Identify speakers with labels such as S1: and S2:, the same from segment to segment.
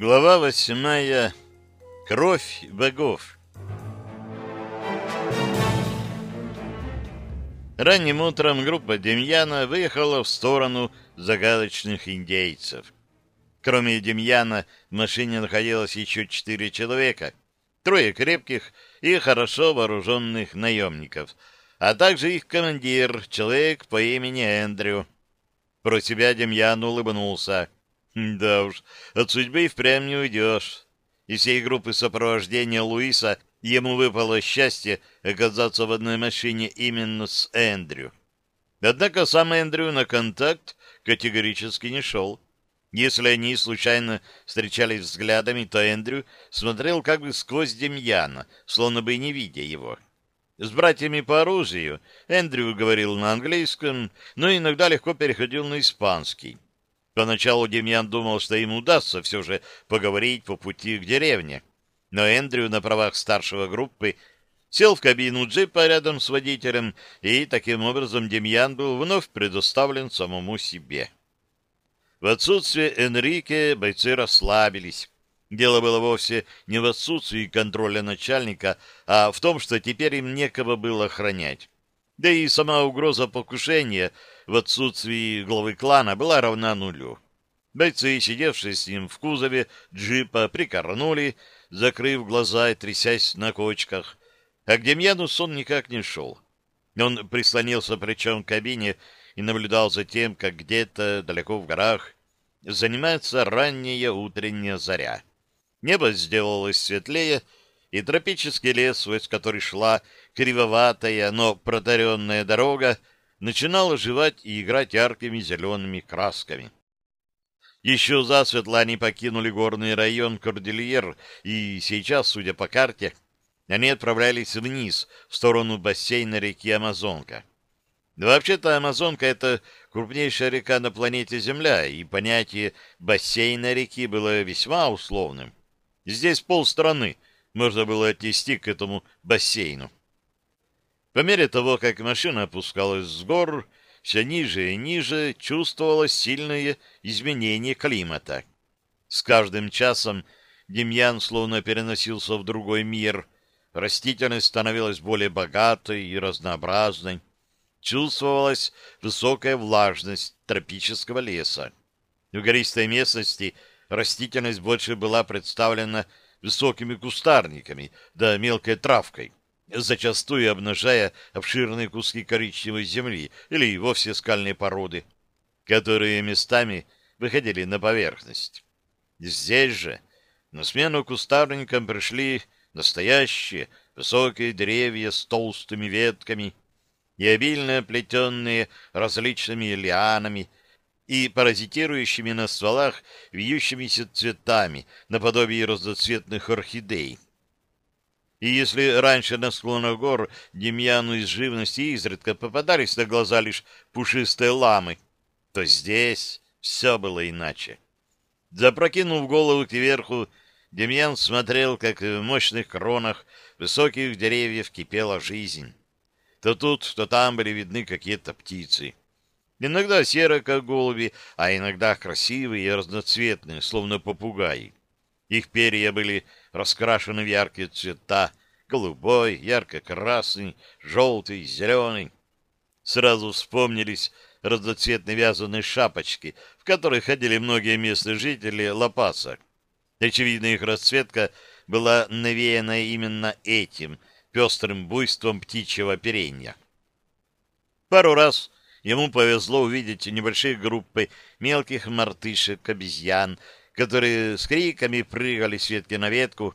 S1: Глава восьмая. Кровь богов. Ранним утром группа Демьяна выехала в сторону загадочных индейцев. Кроме Демьяна в машине находилось еще четыре человека, трое крепких и хорошо вооруженных наемников, а также их командир, человек по имени Эндрю. Про себя Демьян улыбнулся — да уж, от судьбы и впрямь не уйдешь. Из всей группы сопровождения Луиса ему выпало счастье оказаться в одной машине именно с Эндрю. Однако сам Эндрю на контакт категорически не шел. Если они случайно встречались взглядами, то Эндрю смотрел как бы сквозь Демьяна, словно бы не видя его. С братьями по оружию Эндрю говорил на английском, но иногда легко переходил на испанский. Поначалу Демьян думал, что ему удастся все же поговорить по пути к деревне. Но Эндрю на правах старшего группы сел в кабину джипа рядом с водителем, и таким образом Демьян был вновь предоставлен самому себе. В отсутствие Энрике бойцы расслабились. Дело было вовсе не в отсутствии контроля начальника, а в том, что теперь им некого было охранять. Да и сама угроза покушения — в отсутствии главы клана была равна нулю. Бойцы, сидевшие с ним в кузове джипа, прикорнули, закрыв глаза и трясясь на кочках. А к Демьяну сон никак не шел. Он прислонился плечом к кабине и наблюдал за тем, как где-то далеко в горах занимается ранняя утренняя заря. Небо сделалось светлее, и тропический лес, сквозь который шла кривоватая, но протаренная дорога, начинал оживать и играть яркими зелеными красками. Еще засветло они покинули горный район Кордильер, и сейчас, судя по карте, они отправлялись вниз, в сторону бассейна реки Амазонка. Вообще-то Амазонка — это крупнейшая река на планете Земля, и понятие бассейна реки было весьма условным. Здесь полстраны можно было отнести к этому бассейну. По мере того, как машина опускалась с гор, все ниже и ниже чувствовалось сильное изменение климата. С каждым часом Демьян словно переносился в другой мир. Растительность становилась более богатой и разнообразной. Чувствовалась высокая влажность тропического леса. В гористой местности растительность больше была представлена высокими кустарниками да мелкой травкой зачастую обнажая обширные куски коричневой земли или вовсе скальные породы, которые местами выходили на поверхность. Здесь же на смену кустарникам пришли настоящие высокие деревья с толстыми ветками и обильно оплетенные различными лианами и паразитирующими на стволах вьющимися цветами наподобие разноцветных орхидей. И если раньше на склонах гор Демьяну из живности изредка попадались на глаза лишь пушистые ламы, то здесь все было иначе. Запрокинув голову кверху, Демьян смотрел, как в мощных кронах высоких деревьев кипела жизнь. То тут, то там были видны какие-то птицы. Иногда серые, как голуби, а иногда красивые и разноцветные, словно попугаи. Их перья были раскрашены в яркие цвета, голубой, ярко-красный, желтый, зеленый. Сразу вспомнились разноцветные вязаные шапочки, в которых ходили многие местные жители Лапаса. Очевидно, их расцветка была навеяна именно этим пестрым буйством птичьего оперения. Пару раз ему повезло увидеть небольшие группы мелких мартышек, обезьян, которые с криками прыгали с ветки на ветку,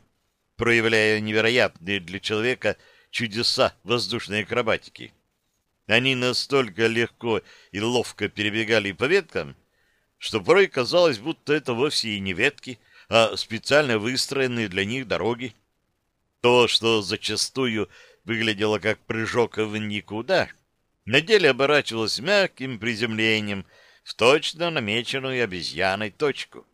S1: проявляя невероятные для человека чудеса воздушной акробатики. Они настолько легко и ловко перебегали по веткам, что порой казалось, будто это вовсе и не ветки, а специально выстроенные для них дороги. То, что зачастую выглядело как прыжок в никуда, на деле оборачивалось мягким приземлением в точно намеченную обезьяной точку.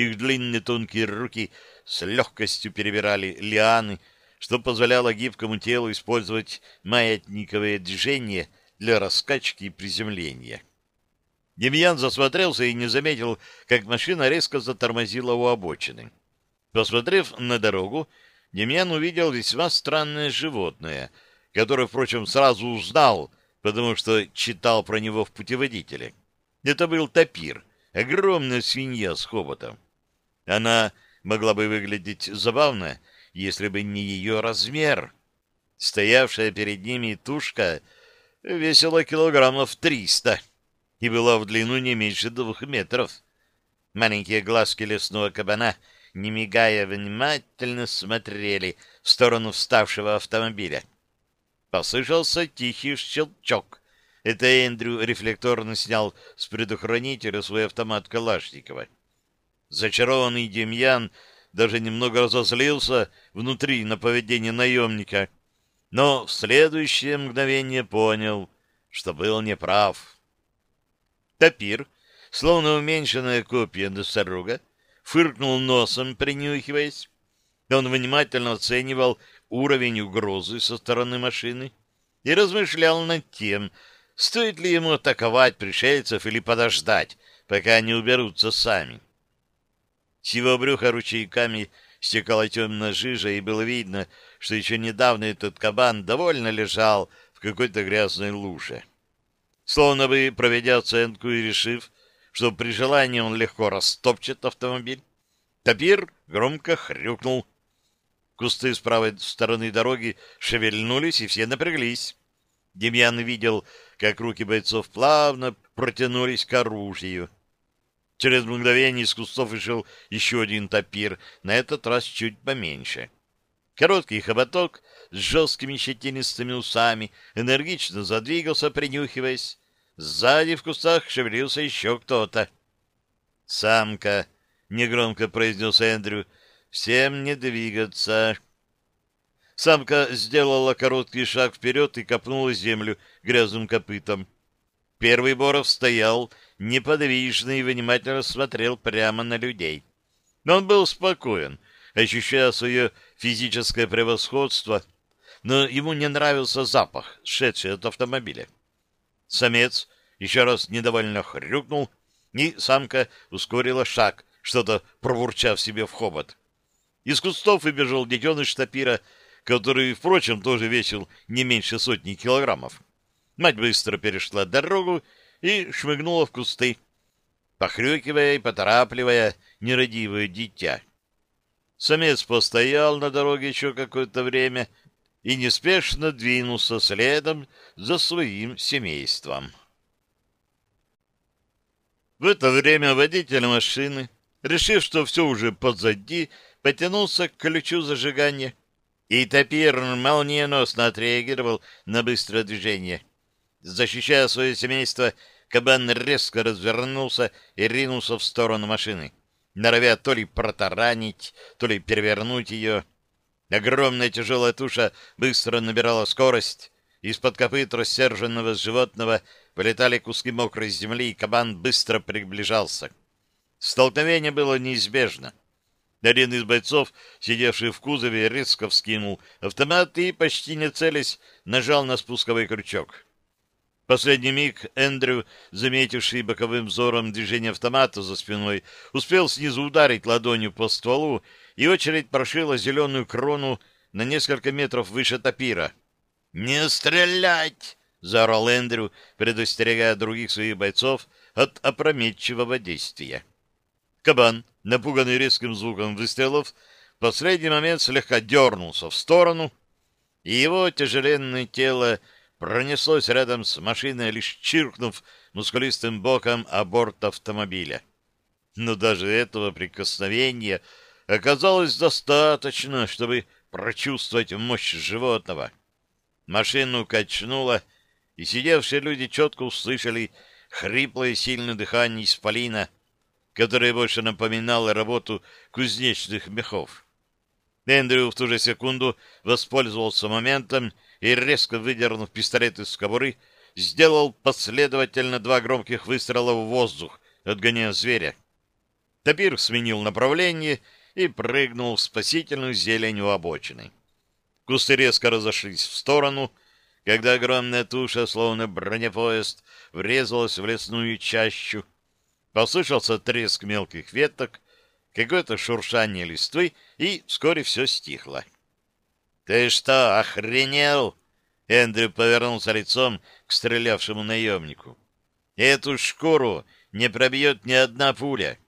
S1: Их длинные тонкие руки с легкостью перебирали лианы, что позволяло гибкому телу использовать маятниковые движения для раскачки и приземления. Демьян засмотрелся и не заметил, как машина резко затормозила у обочины. Посмотрев на дорогу, Демьян увидел весьма странное животное, которое, впрочем, сразу узнал, потому что читал про него в путеводителе. Это был тапир, огромная свинья с хоботом. Она могла бы выглядеть забавно, если бы не ее размер. Стоявшая перед ними тушка весила килограммов триста и была в длину не меньше двух метров. Маленькие глазки лесного кабана, не мигая, внимательно смотрели в сторону вставшего автомобиля. Послышался тихий щелчок. Это Эндрю рефлекторно снял с предохранителя свой автомат Калашникова. Зачарованный Демьян даже немного разозлился внутри на поведение наемника, но в следующее мгновение понял, что был неправ. Тапир, словно уменьшенная копия носорога, фыркнул носом, принюхиваясь. Он внимательно оценивал уровень угрозы со стороны машины и размышлял над тем, стоит ли ему атаковать пришельцев или подождать, пока они уберутся сами. С его брюха ручейками стекала темная жижа, и было видно, что еще недавно этот кабан довольно лежал в какой-то грязной луже словно бы проведя оценку и решив, что при желании он легко растопчет автомобиль. Тапир громко хрюкнул. Кусты с правой стороны дороги шевельнулись, и все напряглись. Демьян видел, как руки бойцов плавно протянулись к оружию. Через мгновение из кустов вышел еще один тапир, на этот раз чуть поменьше. Короткий хоботок с жесткими щетинистыми усами энергично задвигался, принюхиваясь. Сзади в кустах шевелился еще кто-то. «Самка!» — негромко произнес Эндрю. «Всем не двигаться!» Самка сделала короткий шаг вперед и копнула землю грязным копытом. Первый Боров стоял неподвижно и внимательно смотрел прямо на людей. Но он был спокоен, ощущая свое физическое превосходство, но ему не нравился запах, шедший от автомобиля. Самец еще раз недовольно хрюкнул, и самка ускорила шаг, что-то пробурчав себе в хобот. Из кустов выбежал детеныш тапира, который, впрочем, тоже весил не меньше сотни килограммов. Мать быстро перешла дорогу и шмыгнула в кусты, похрюкивая и поторапливая нерадивое дитя. Самец постоял на дороге еще какое-то время и неспешно двинулся следом за своим семейством. В это время водитель машины, решив, что все уже позади, потянулся к ключу зажигания, и топир молниеносно отреагировал на быстрое движение. Защищая свое семейство, кабан резко развернулся и ринулся в сторону машины, норовя то ли протаранить, то ли перевернуть ее. Огромная тяжелая туша быстро набирала скорость. Из-под копыт рассерженного животного вылетали куски мокрой земли, и кабан быстро приближался. Столкновение было неизбежно. Один из бойцов, сидевший в кузове, резко вскинул автомат и, почти не целясь, нажал на спусковой крючок. Последний миг Эндрю, заметивший боковым взором движение автомата за спиной, успел снизу ударить ладонью по стволу и очередь прошила зеленую крону на несколько метров выше топира. «Не стрелять!» — заорал Эндрю, предостерегая других своих бойцов от опрометчивого действия. Кабан, напуганный резким звуком выстрелов, в последний момент слегка дернулся в сторону, и его тяжеленное тело пронеслось рядом с машиной, лишь чиркнув мускулистым боком о борт автомобиля. Но даже этого прикосновения оказалось достаточно, чтобы прочувствовать мощь животного. Машину качнуло, и сидевшие люди четко услышали хриплое сильное дыхание исполина, которое больше напоминало работу кузнечных мехов. Эндрю в ту же секунду воспользовался моментом и, резко выдернув пистолет из кобуры, сделал последовательно два громких выстрела в воздух, отгоняя зверя. Тапир сменил направление и прыгнул в спасительную зелень у обочины. Кусты резко разошлись в сторону, когда огромная туша, словно бронепоезд, врезалась в лесную чащу. Послышался треск мелких веток, какое-то шуршание листвы, и вскоре все стихло. — Ты что, охренел? Эндрю повернулся лицом к стрелявшему наемнику. — Эту шкуру не пробьет ни одна пуля.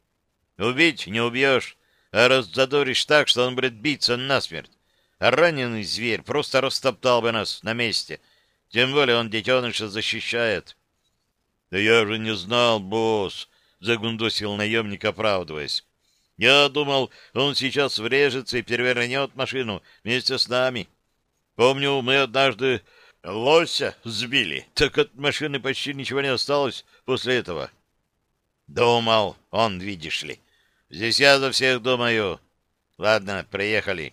S1: Убить не убьешь, а раззадоришь так, что он будет биться насмерть. А раненый зверь просто растоптал бы нас на месте. Тем более он детеныша защищает. — Да я же не знал, босс, — загундосил наемник, оправдываясь. — Я думал, он сейчас врежется и перевернет машину вместе с нами. Помню, мы однажды лося сбили, так от машины почти ничего не осталось после этого. — Думал, он, видишь ли, — Здесь я за всех думаю. Ладно, приехали.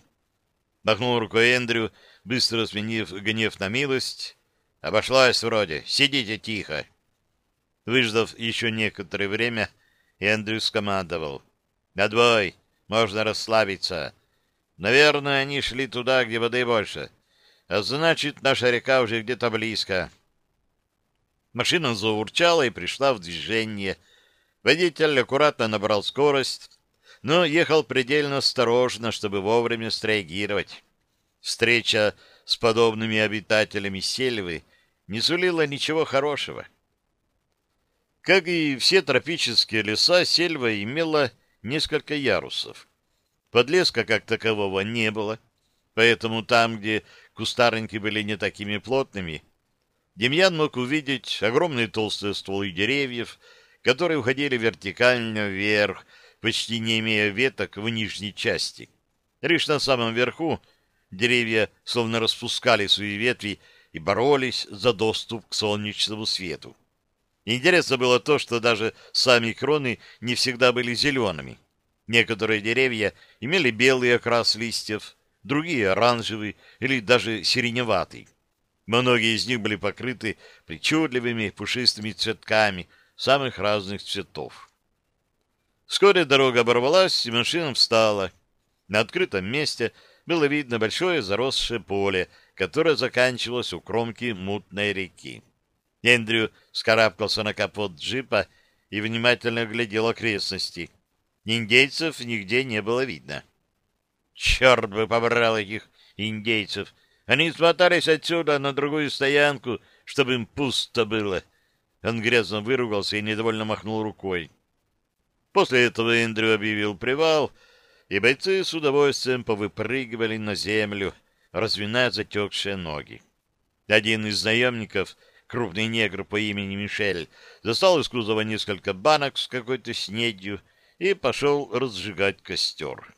S1: Махнул рукой Эндрю, быстро сменив гнев на милость. Обошлась вроде. Сидите тихо. Выждав еще некоторое время, Эндрю скомандовал. «Отбой! Можно расслабиться. Наверное, они шли туда, где воды больше. А значит, наша река уже где-то близко». Машина заурчала и пришла в движение — Водитель аккуратно набрал скорость, но ехал предельно осторожно, чтобы вовремя среагировать. Встреча с подобными обитателями сельвы не сулила ничего хорошего. Как и все тропические леса, сельва имела несколько ярусов. Подлеска как такового не было, поэтому там, где кустарники были не такими плотными, Демьян мог увидеть огромные толстые стволы деревьев, которые уходили вертикально вверх, почти не имея веток в нижней части. Лишь на самом верху деревья словно распускали свои ветви и боролись за доступ к солнечному свету. Интересно было то, что даже сами кроны не всегда были зелеными. Некоторые деревья имели белый окрас листьев, другие — оранжевый или даже сиреневатый. Многие из них были покрыты причудливыми пушистыми цветками — самых разных цветов. Вскоре дорога оборвалась, и машина встала. На открытом месте было видно большое заросшее поле, которое заканчивалось у кромки мутной реки. Эндрю скарабкался на капот джипа и внимательно глядел окрестности. Индейцев нигде не было видно. Черт бы побрал этих индейцев! Они смотались отсюда на другую стоянку, чтобы им пусто было. Он грязно выругался и недовольно махнул рукой. После этого Эндрю объявил привал, и бойцы с удовольствием повыпрыгивали на землю, разминая затекшие ноги. Один из наемников, крупный негр по имени Мишель, достал из кузова несколько банок с какой-то снедью и пошел разжигать костер.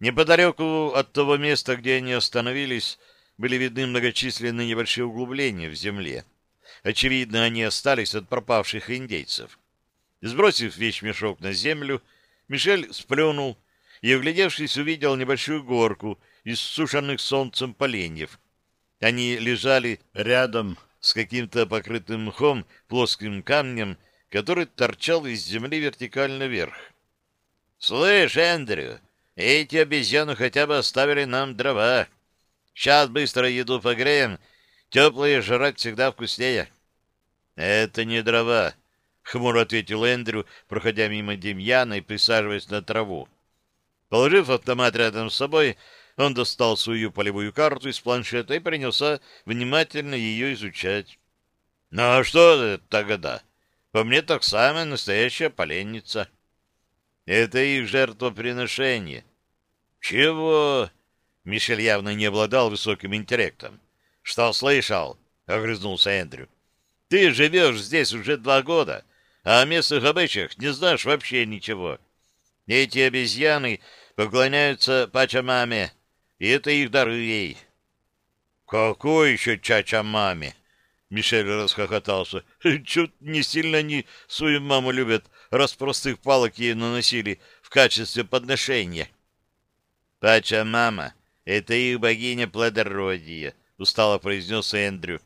S1: Неподалеку от того места, где они остановились, были видны многочисленные небольшие углубления в земле. Очевидно, они остались от пропавших индейцев. Сбросив вещмешок на землю, Мишель сплюнул и, оглядевшись, увидел небольшую горку из сушеных солнцем поленьев. Они лежали рядом с каким-то покрытым мхом плоским камнем, который торчал из земли вертикально вверх. — Слышь, Эндрю, эти обезьяны хотя бы оставили нам дрова. Сейчас быстро еду погреем Теплые жрать всегда вкуснее. — Это не дрова, — хмуро ответил Эндрю, проходя мимо Демьяна и присаживаясь на траву. Положив автомат рядом с собой, он достал свою полевую карту из планшета и принялся внимательно ее изучать. — Ну а что это тогда? По мне так самая настоящая поленница. Это их жертвоприношение. — Чего? Мишель явно не обладал высоким интеллектом. — Что слышал? — огрызнулся Эндрю. — Ты живешь здесь уже два года, а о местных обычаях не знаешь вообще ничего. Эти обезьяны поклоняются Пачамаме, и это их дары ей. — Какой еще Чачамаме? — Мишель расхохотался. — Чуть не сильно они свою маму любят, раз простых палок ей наносили в качестве подношения. — Пачамама — это их богиня плодородия, устало произнес Эндрю.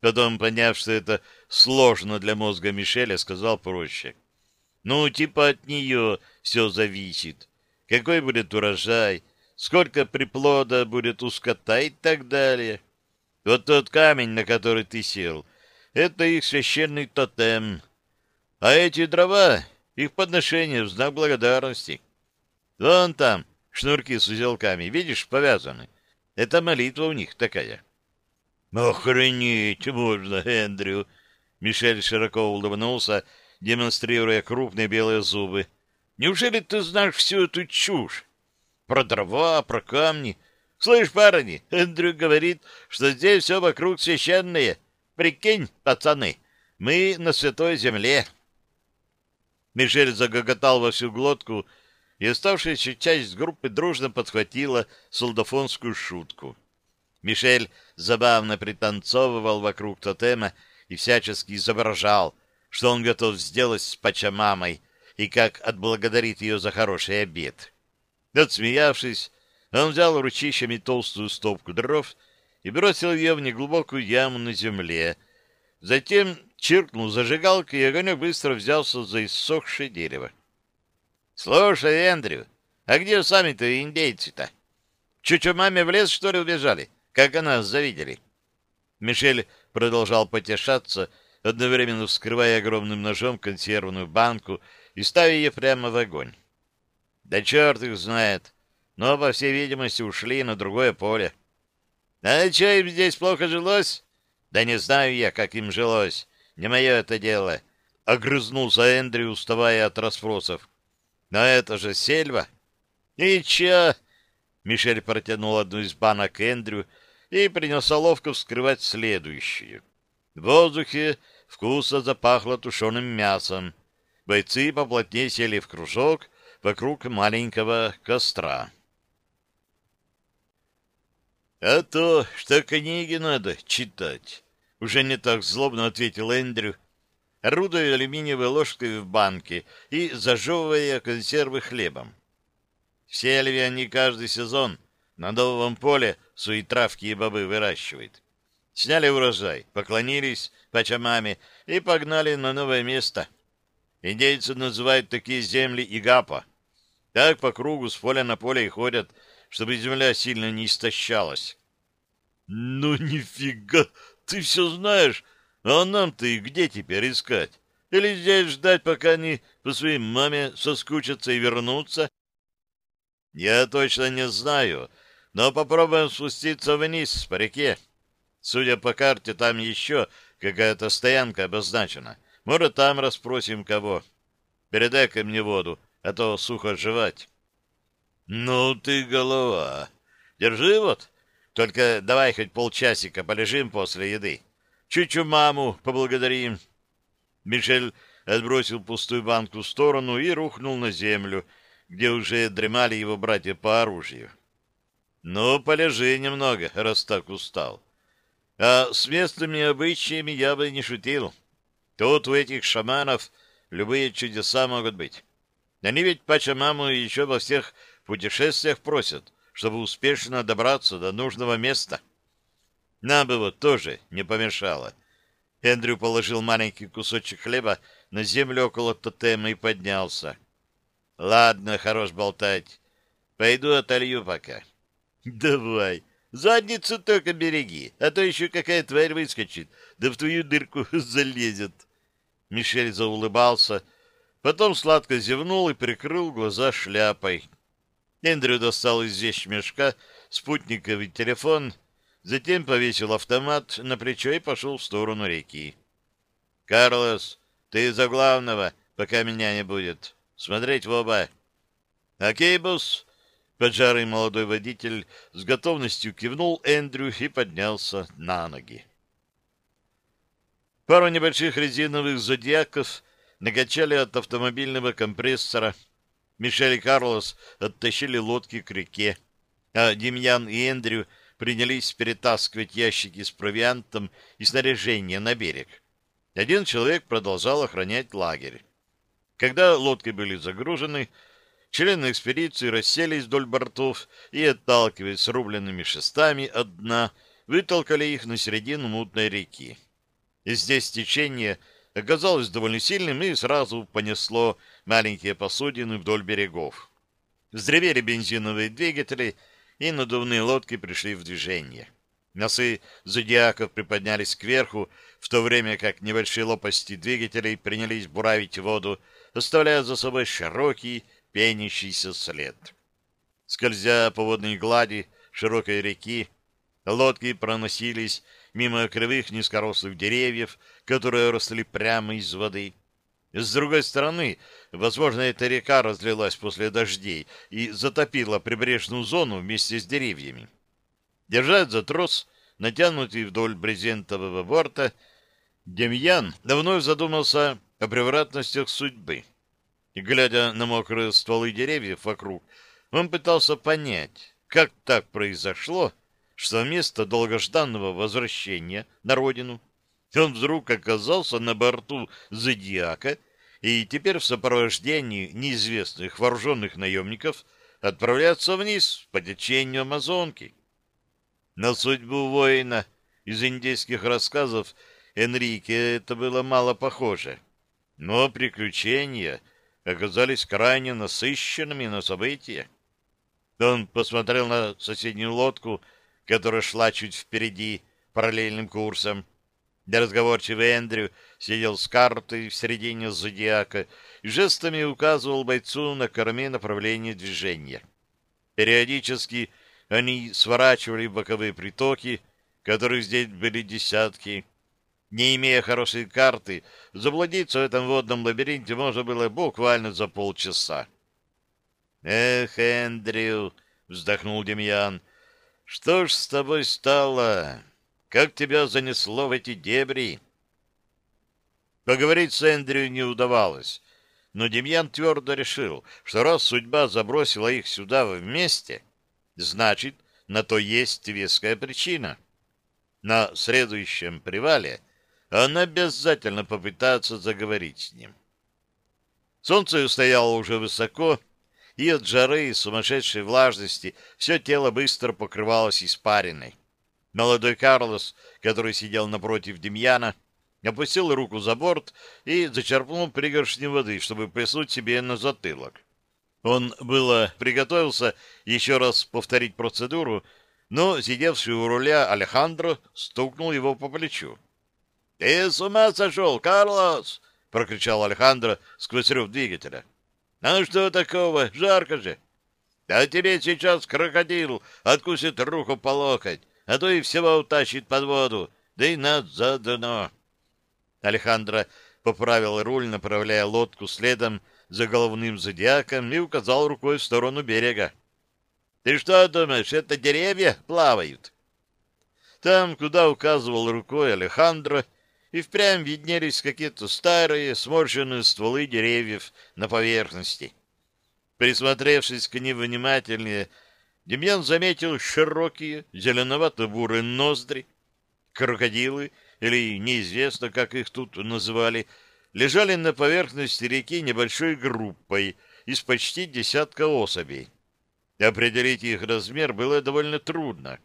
S1: Потом, поняв, что это сложно для мозга Мишеля, сказал проще. Ну, типа от нее все зависит. Какой будет урожай, сколько приплода будет у скота и так далее. Вот тот камень, на который ты сел, это их священный тотем. А эти дрова — их подношение в знак благодарности. Вон там шнурки с узелками, видишь, повязаны. Это молитва у них такая. «Охренеть можно, Эндрю!» Мишель широко улыбнулся, демонстрируя крупные белые зубы. «Неужели ты знаешь всю эту чушь? Про дрова, про камни. Слышь, парни, Эндрю говорит, что здесь все вокруг священное. Прикинь, пацаны, мы на святой земле». Мишель загоготал во всю глотку, и оставшаяся часть группы дружно подхватила солдафонскую шутку. Мишель забавно пританцовывал вокруг тотема и всячески изображал, что он готов сделать с Пачамамой и как отблагодарит ее за хороший обед. Отсмеявшись, он взял ручищами толстую стопку дров и бросил ее в неглубокую яму на земле. Затем чиркнул зажигалкой, и огонек быстро взялся за иссохшее дерево. — Слушай, Эндрю, а где сами-то индейцы-то? Чуть маме в лес, что ли, убежали? Как нас завидели? Мишель продолжал потешаться, одновременно вскрывая огромным ножом консервную банку и ставя ее прямо в огонь. Да черт их знает, но, по всей видимости, ушли на другое поле. А что им здесь плохо жилось? Да не знаю я, как им жилось. Не мое это дело. Огрызнулся Эндрю, уставая от расспросов. Но это же сельва. И чё? Мишель протянул одну из банок Эндрю, и принялся ловко вскрывать следующую. В воздухе вкусно запахло тушеным мясом. Бойцы поплотнее сели в кружок вокруг маленького костра. — А то, что книги надо читать, — уже не так злобно ответил Эндрю, орудуя алюминиевой ложкой в банке и зажевывая консервы хлебом. Сели они каждый сезон на новом поле свои травки и бобы выращивает. Сняли урожай, поклонились Пачамаме и погнали на новое место. Индейцы называют такие земли Игапа. Так по кругу с поля на поле и ходят, чтобы земля сильно не истощалась. — Ну, нифига, ты все знаешь, а нам-то и где теперь искать? Или здесь ждать, пока они по своей маме соскучатся и вернутся? — Я точно не знаю, — но попробуем спуститься вниз по реке. Судя по карте, там еще какая-то стоянка обозначена. Может, там расспросим кого. Передай-ка мне воду, а то сухо жевать. Ну ты голова. Держи вот. Только давай хоть полчасика полежим после еды. Чуть-чуть маму поблагодарим. Мишель отбросил пустую банку в сторону и рухнул на землю, где уже дремали его братья по оружию. Ну, полежи немного, раз так устал. А с местными обычаями я бы не шутил. Тут у этих шаманов любые чудеса могут быть. Они ведь Пачамаму еще во всех путешествиях просят, чтобы успешно добраться до нужного места. Нам бы вот тоже не помешало. Эндрю положил маленький кусочек хлеба на землю около тотема и поднялся. — Ладно, хорош болтать. Пойду отолью пока. — Давай, задницу только береги, а то еще какая тварь выскочит, да в твою дырку залезет. Мишель заулыбался, потом сладко зевнул и прикрыл глаза шляпой. Эндрю достал из вещмешка спутниковый телефон, затем повесил автомат на плечо и пошел в сторону реки. — Карлос, ты за главного, пока меня не будет. Смотреть в оба. — Окей, босс. Поджарый молодой водитель с готовностью кивнул Эндрю и поднялся на ноги. Пару небольших резиновых зодиаков накачали от автомобильного компрессора. Мишель и Карлос оттащили лодки к реке, а Демьян и Эндрю принялись перетаскивать ящики с провиантом и снаряжением на берег. Один человек продолжал охранять лагерь. Когда лодки были загружены, Члены экспедиции расселись вдоль бортов и, отталкиваясь срубленными шестами от дна, вытолкали их на середину мутной реки. И здесь течение оказалось довольно сильным и сразу понесло маленькие посудины вдоль берегов. Взревели бензиновые двигатели, и надувные лодки пришли в движение. Носы зодиаков приподнялись кверху, в то время как небольшие лопасти двигателей принялись буравить воду, оставляя за собой широкий пенящийся след. Скользя по водной глади широкой реки, лодки проносились мимо кривых низкорослых деревьев, которые росли прямо из воды. С другой стороны, возможно, эта река разлилась после дождей и затопила прибрежную зону вместе с деревьями. Держась за трос, натянутый вдоль брезентового борта, Демьян давно задумался о превратностях судьбы. И, глядя на мокрые стволы деревьев вокруг, он пытался понять, как так произошло, что вместо долгожданного возвращения на родину он вдруг оказался на борту «Зодиака» и теперь в сопровождении неизвестных вооруженных наемников отправляется вниз по течению Амазонки. На судьбу воина из индейских рассказов Энрике это было мало похоже. Но приключения оказались крайне насыщенными на события. Он посмотрел на соседнюю лодку, которая шла чуть впереди параллельным курсом. Для разговорчивый Эндрю сидел с картой в середине зодиака и жестами указывал бойцу на корме направление движения. Периодически они сворачивали боковые притоки, которых здесь были десятки. Не имея хорошей карты, заблудиться в этом водном лабиринте можно было буквально за полчаса. «Эх, Эндрю!» — вздохнул Демьян. «Что ж с тобой стало? Как тебя занесло в эти дебри?» Поговорить с Эндрю не удавалось, но Демьян твердо решил, что раз судьба забросила их сюда вместе, Значит, на то есть веская причина. На следующем привале он обязательно попытается заговорить с ним. Солнце стояло уже высоко, и от жары и сумасшедшей влажности все тело быстро покрывалось испариной. Молодой Карлос, который сидел напротив Демьяна, опустил руку за борт и зачерпнул пригоршню воды, чтобы плеснуть себе на затылок. Он было приготовился еще раз повторить процедуру, но сидевший у руля Алехандро стукнул его по плечу. — Ты с ума сошел, Карлос! — прокричал Алехандро сквозь рев двигателя. — А что такого? Жарко же! — А тебе сейчас крокодил откусит руку по локоть, а то и всего утащит под воду, да и над за дно. Алехандро поправил руль, направляя лодку следом за головным зодиаком и указал рукой в сторону берега. «Ты что думаешь, это деревья плавают?» Там, куда указывал рукой Алехандро, и впрямь виднелись какие-то старые сморщенные стволы деревьев на поверхности. Присмотревшись к ним внимательнее, Демьян заметил широкие зеленовато-бурые ноздри, крокодилы, или неизвестно, как их тут называли, лежали на поверхности реки небольшой группой из почти десятка особей. Определить их размер было довольно трудно,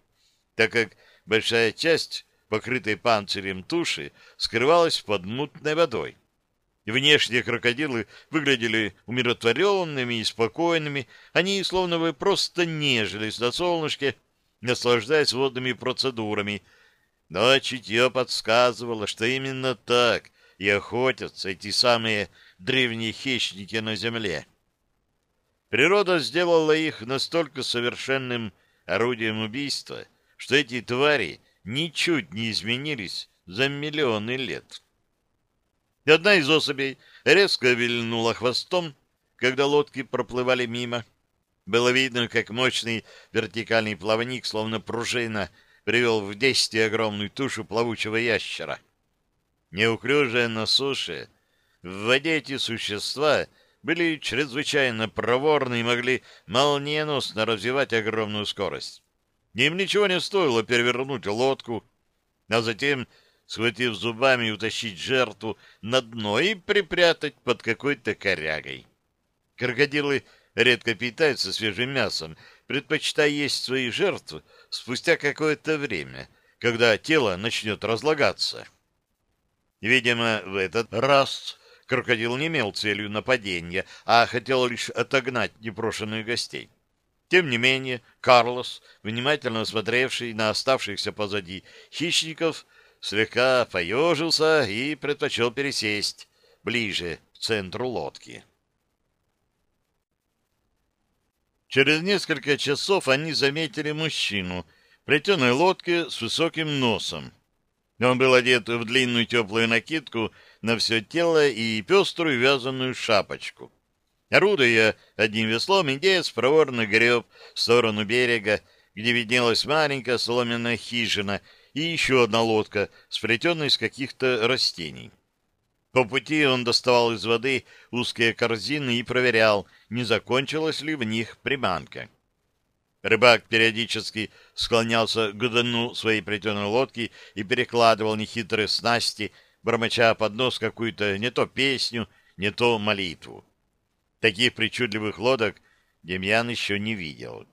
S1: так как большая часть, покрытой панцирем туши, скрывалась под мутной водой. Внешние крокодилы выглядели умиротворенными и спокойными, они словно бы просто нежились на солнышке, наслаждаясь водными процедурами, но чутье подсказывало, что именно так и охотятся эти самые древние хищники на земле. Природа сделала их настолько совершенным орудием убийства, что эти твари ничуть не изменились за миллионы лет. И одна из особей резко вильнула хвостом, когда лодки проплывали мимо. Было видно, как мощный вертикальный плавник, словно пружина, привел в действие огромную тушу плавучего ящера — Неуклюжие на суше, в воде эти существа были чрезвычайно проворны и могли молниеносно развивать огромную скорость. Им ничего не стоило перевернуть лодку, а затем, схватив зубами, утащить жертву на дно и припрятать под какой-то корягой. Крокодилы редко питаются свежим мясом, предпочитая есть свои жертвы спустя какое-то время, когда тело начнет разлагаться. Видимо, в этот раз крокодил не имел целью нападения, а хотел лишь отогнать непрошенных гостей. Тем не менее, Карлос, внимательно смотревший на оставшихся позади хищников, слегка поежился и предпочел пересесть ближе к центру лодки. Через несколько часов они заметили мужчину в плетеной лодке с высоким носом. Он был одет в длинную теплую накидку на все тело и пеструю вязаную шапочку. Орудуя одним веслом, индеец проворно греб в сторону берега, где виднелась маленькая соломенная хижина и еще одна лодка, сплетенная из каких-то растений. По пути он доставал из воды узкие корзины и проверял, не закончилась ли в них приманка. Рыбак периодически склонялся к дну своей плетеной лодки и перекладывал нехитрые снасти, бормоча под нос какую-то не то песню, не то молитву. Таких причудливых лодок Демьян еще не видел.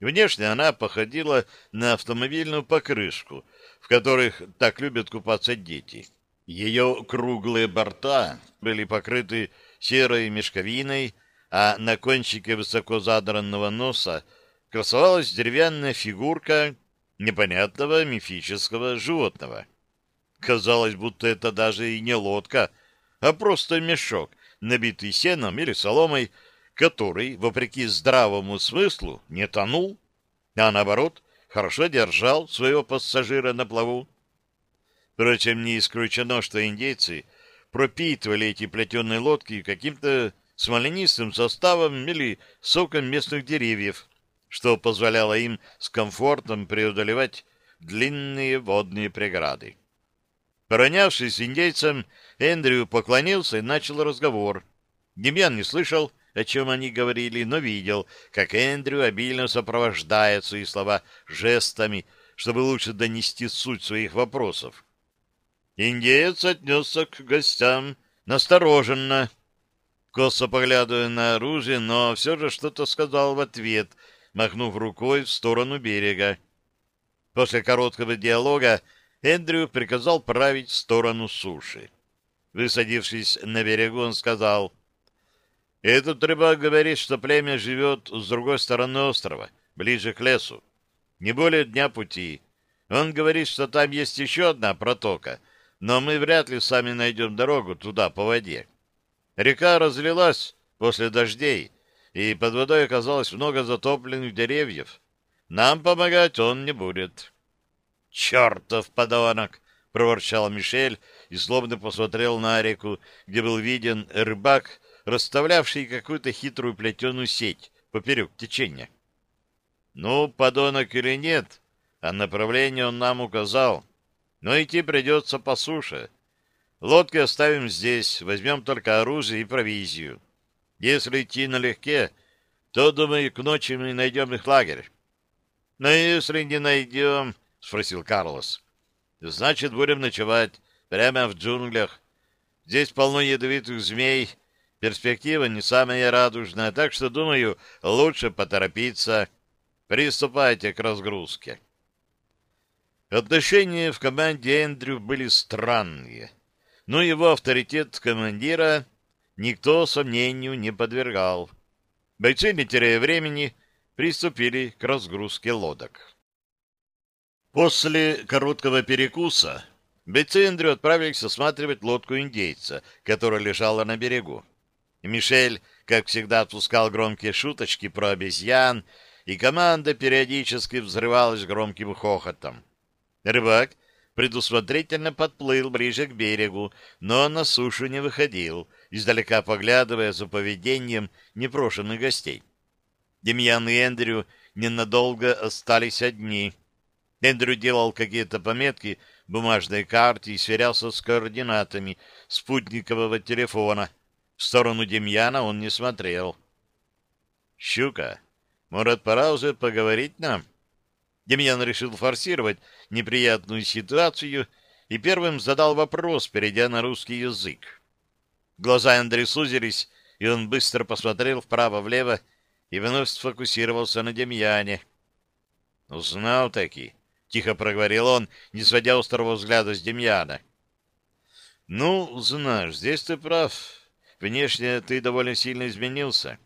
S1: Внешне она походила на автомобильную покрышку, в которых так любят купаться дети. Ее круглые борта были покрыты серой мешковиной, а на кончике высоко задранного носа красовалась деревянная фигурка непонятного мифического животного. Казалось, будто это даже и не лодка, а просто мешок — набитый сеном или соломой, который, вопреки здравому смыслу, не тонул, а наоборот, хорошо держал своего пассажира на плаву. Впрочем, не исключено, что индейцы пропитывали эти плетеные лодки каким-то смоленистым составом или соком местных деревьев, что позволяло им с комфортом преодолевать длинные водные преграды. Поронявшись индейцам, Эндрю поклонился и начал разговор. Демьян не слышал, о чем они говорили, но видел, как Эндрю обильно сопровождает свои слова жестами, чтобы лучше донести суть своих вопросов. Индеец отнесся к гостям настороженно, косо поглядывая на оружие, но все же что-то сказал в ответ, махнув рукой в сторону берега. После короткого диалога Эндрю приказал править в сторону суши. Высадившись на берегу, он сказал, «Этот рыбак говорит, что племя живет с другой стороны острова, ближе к лесу. Не более дня пути. Он говорит, что там есть еще одна протока, но мы вряд ли сами найдем дорогу туда по воде. Река разлилась после дождей, и под водой оказалось много затопленных деревьев. Нам помогать он не будет». «Чертов подонок!» — проворчал Мишель, и словно посмотрел на реку, где был виден рыбак, расставлявший какую-то хитрую плетеную сеть поперек течения. Ну, подонок или нет, а направление он нам указал. Но идти придется по суше. Лодки оставим здесь, возьмем только оружие и провизию. Если идти налегке, то, думаю, к ночи мы найдем их лагерь. — Но если не найдем, — спросил Карлос, — значит, будем ночевать прямо в джунглях. Здесь полно ядовитых змей, перспектива не самая радужная, так что, думаю, лучше поторопиться. Приступайте к разгрузке. Отношения в команде Эндрю были странные, но его авторитет командира никто сомнению не подвергал. Бойцы, не теряя времени, приступили к разгрузке лодок. После короткого перекуса и Эндрю отправились осматривать лодку индейца, которая лежала на берегу. Мишель, как всегда, отпускал громкие шуточки про обезьян, и команда периодически взрывалась громким хохотом. Рыбак предусмотрительно подплыл ближе к берегу, но на сушу не выходил, издалека поглядывая за поведением непрошенных гостей. Демьян и Эндрю ненадолго остались одни. Эндрю делал какие-то пометки — бумажной карте и сверялся с координатами спутникового телефона. В сторону Демьяна он не смотрел. «Щука, может, пора уже поговорить нам?» Демьян решил форсировать неприятную ситуацию и первым задал вопрос, перейдя на русский язык. Глаза Андрея сузились, и он быстро посмотрел вправо-влево и вновь сфокусировался на Демьяне. «Узнал таки», тихо проговорил он, не сводя острого взгляда с Демьяна. Ну, знаешь, здесь ты прав. Внешне ты довольно сильно изменился.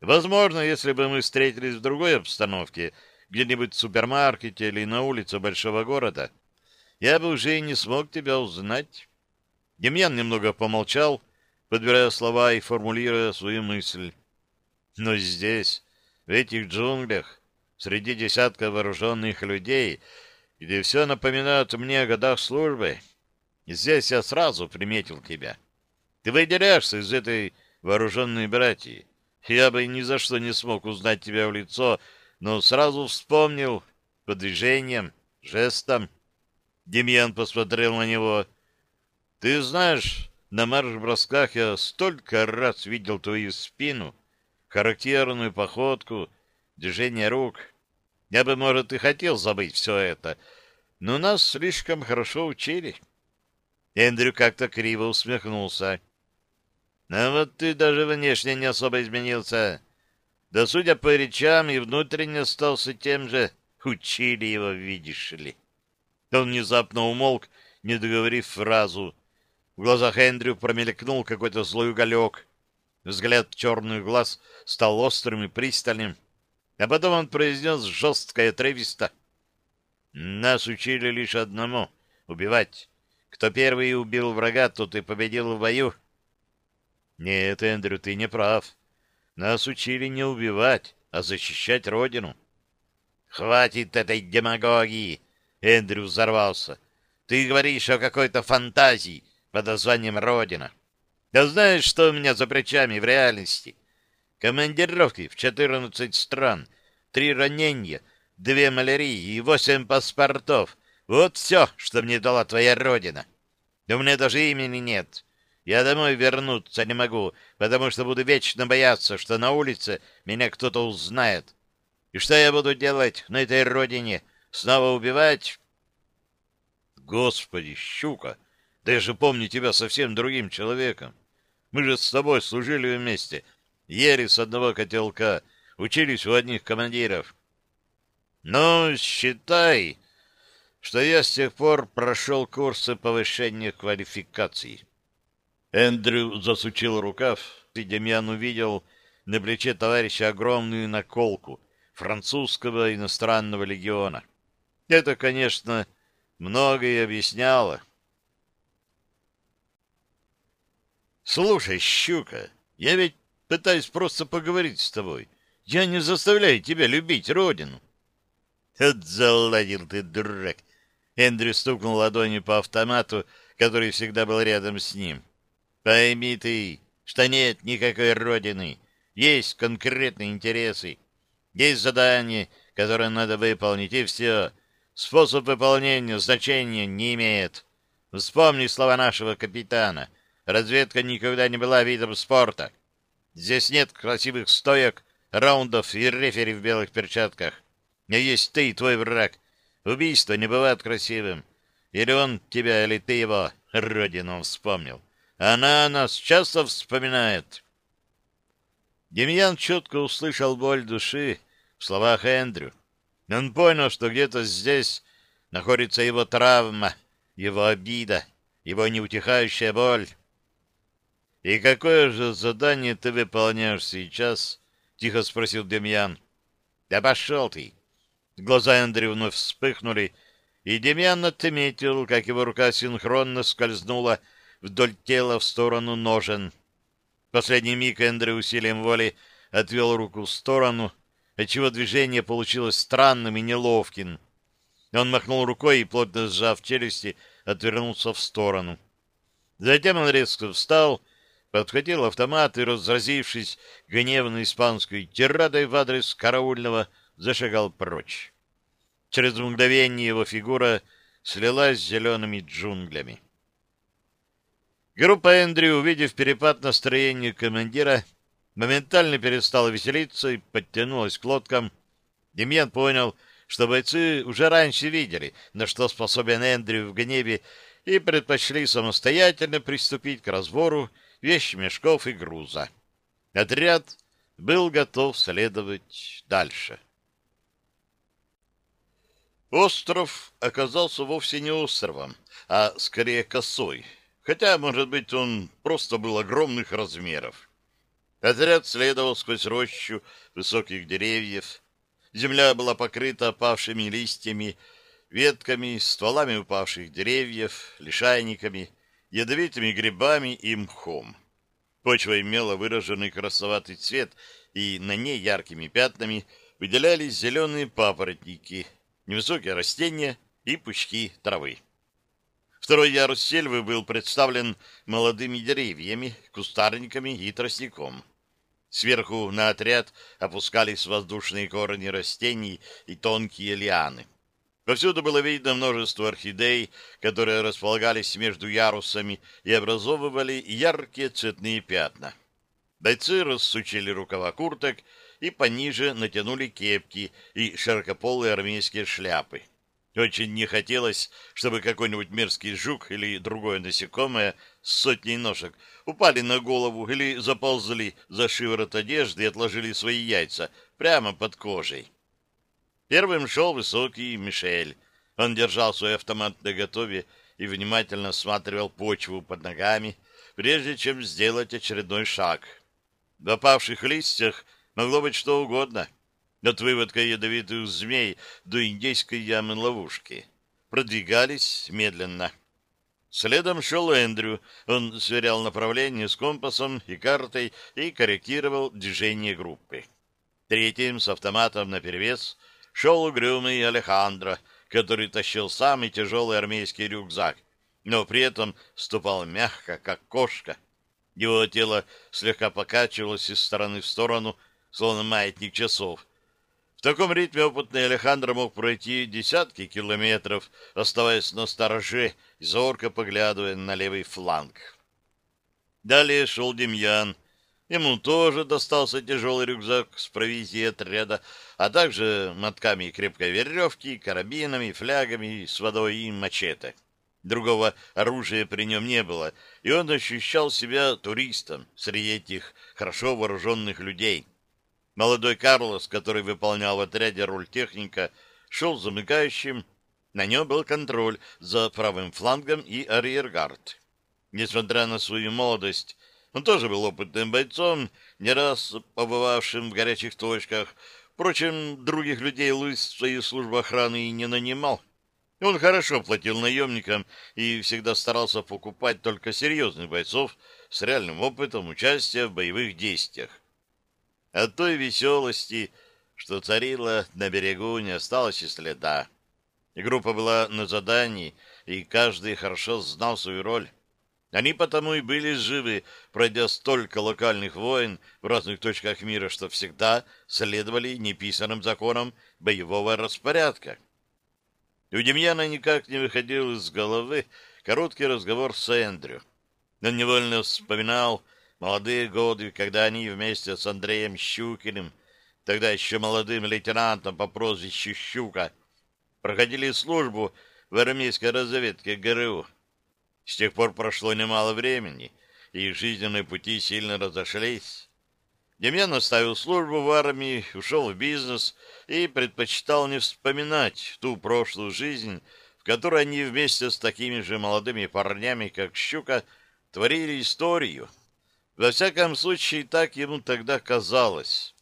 S1: Возможно, если бы мы встретились в другой обстановке, где-нибудь в супермаркете или на улице большого города, я бы уже и не смог тебя узнать. Демьян немного помолчал, подбирая слова и формулируя свою мысль. Но здесь, в этих джунглях, среди десятка вооруженных людей, где все напоминает мне о годах службы, здесь я сразу приметил тебя. Ты выделяешься из этой вооруженной братьи. Я бы ни за что не смог узнать тебя в лицо, но сразу вспомнил по движениям, жестам. Демьян посмотрел на него. Ты знаешь, на марш-бросках я столько раз видел твою спину, характерную походку, движение рук. Я бы, может, и хотел забыть все это, но нас слишком хорошо учили. Эндрю как-то криво усмехнулся. — А вот ты даже внешне не особо изменился. Да, судя по речам, и внутренне остался тем же. Учили его, видишь ли. Он внезапно умолк, не договорив фразу. В глазах Эндрю промелькнул какой-то злой уголек. Взгляд черных глаз стал острым и пристальным. А потом он произнес жесткое тревисто. «Нас учили лишь одному — убивать. Кто первый убил врага, тот и победил в бою». «Нет, Эндрю, ты не прав. Нас учили не убивать, а защищать родину». «Хватит этой демагогии!» — Эндрю взорвался. «Ты говоришь о какой-то фантазии под названием «Родина». Да знаешь, что у меня за плечами в реальности?» Командировки в 14 стран, три ранения, две малярии и восемь паспортов. Вот все, что мне дала твоя родина. Да у меня даже имени нет. Я домой вернуться не могу, потому что буду вечно бояться, что на улице меня кто-то узнает. И что я буду делать на этой родине? Снова убивать? Господи, щука, да я же помню тебя совсем другим человеком. Мы же с тобой служили вместе — ели с одного котелка, учились у одних командиров. Ну, считай, что я с тех пор прошел курсы повышения квалификации. Эндрю засучил рукав, и Демьян увидел на плече товарища огромную наколку французского иностранного легиона. Это, конечно, многое объясняло. «Слушай, щука, я ведь Пытаюсь просто поговорить с тобой. Я не заставляю тебя любить родину. Отзаладил ты, дурак. Эндрю стукнул ладонью по автомату, который всегда был рядом с ним. Пойми ты, что нет никакой родины. Есть конкретные интересы. Есть задание, которое надо выполнить, и все. Способ выполнения значения не имеет. Вспомни слова нашего капитана. Разведка никогда не была видом спорта. Здесь нет красивых стоек, раундов и рефери в белых перчатках. А есть ты и твой враг. Убийство не бывает красивым. Или он тебя, или ты его, родину вспомнил. Она нас часто вспоминает. Демьян четко услышал боль души в словах Эндрю. Он понял, что где-то здесь находится его травма, его обида, его неутихающая боль. «И какое же задание ты выполняешь сейчас?» — тихо спросил Демьян. «Да пошел ты!» Глаза Андрея вновь вспыхнули, и Демьян отметил, как его рука синхронно скользнула вдоль тела в сторону ножен. Последний миг Эндрю усилием воли отвел руку в сторону, отчего движение получилось странным и неловким. Он махнул рукой и, плотно сжав челюсти, отвернулся в сторону. Затем он резко встал подхватил автомат и, разразившись гневной испанской тирадой в адрес караульного, зашагал прочь. Через мгновение его фигура слилась с зелеными джунглями. Группа Эндрю, увидев перепад настроения командира, моментально перестала веселиться и подтянулась к лодкам. Демьян понял, что бойцы уже раньше видели, на что способен Эндрю в гневе, и предпочли самостоятельно приступить к разбору вещмешков и груза. Отряд был готов следовать дальше. Остров оказался вовсе не островом, а скорее косой, хотя, может быть, он просто был огромных размеров. Отряд следовал сквозь рощу высоких деревьев. Земля была покрыта опавшими листьями, ветками, стволами упавших деревьев, лишайниками, ядовитыми грибами и мхом. Почва имела выраженный красноватый цвет, и на ней яркими пятнами выделялись зеленые папоротники, невысокие растения и пучки травы. Второй ярус сельвы был представлен молодыми деревьями, кустарниками и тростником. Сверху на отряд опускались воздушные корни растений и тонкие лианы. Повсюду было видно множество орхидей, которые располагались между ярусами и образовывали яркие цветные пятна. Бойцы рассучили рукава курток и пониже натянули кепки и широкополые армейские шляпы. Очень не хотелось, чтобы какой-нибудь мерзкий жук или другое насекомое с сотней ножек упали на голову или заползли за шиворот одежды и отложили свои яйца прямо под кожей. Первым шел высокий Мишель. Он держал свой автомат наготове и внимательно осматривал почву под ногами, прежде чем сделать очередной шаг. В опавших листьях могло быть что угодно — от выводка ядовитых змей до индейской ямы-ловушки. Продвигались медленно. Следом шел Эндрю. Он сверял направление с компасом и картой и корректировал движение группы. Третьим с автоматом наперевес шел угрюмый Алехандро, который тащил самый тяжелый армейский рюкзак, но при этом ступал мягко, как кошка. Его тело слегка покачивалось из стороны в сторону, словно маятник часов, в таком ритме опытный Алехандро мог пройти десятки километров, оставаясь на стороже и зорко поглядывая на левый фланг. Далее шел Демьян. Ему тоже достался тяжелый рюкзак с провизией отряда, а также мотками крепкой веревки, карабинами, флягами с водой и мачете. Другого оружия при нем не было, и он ощущал себя туристом среди этих хорошо вооруженных людей — Молодой Карлос, который выполнял в отряде роль техника, шел замыкающим. На нем был контроль за правым флангом и арьергард. Несмотря на свою молодость, он тоже был опытным бойцом, не раз побывавшим в горячих точках. Впрочем, других людей Луис в свою службу охраны и не нанимал. Он хорошо платил наемникам и всегда старался покупать только серьезных бойцов с реальным опытом участия в боевых действиях. От той веселости, что царила на берегу, не осталось и следа. Группа была на задании, и каждый хорошо знал свою роль. Они потому и были живы, пройдя столько локальных войн в разных точках мира, что всегда следовали неписанным законам боевого распорядка. У Демьяна никак не выходил из головы короткий разговор с Эндрю. Он невольно вспоминал молодые годы, когда они вместе с Андреем Щукиным, тогда еще молодым лейтенантом по прозвищу Щука, проходили службу в армейской разведке ГРУ. С тех пор прошло немало времени, и их жизненные пути сильно разошлись. Демьян оставил службу в армии, ушел в бизнес и предпочитал не вспоминать ту прошлую жизнь, в которой они вместе с такими же молодыми парнями, как Щука, творили историю. Во всяком случае, так ему тогда казалось.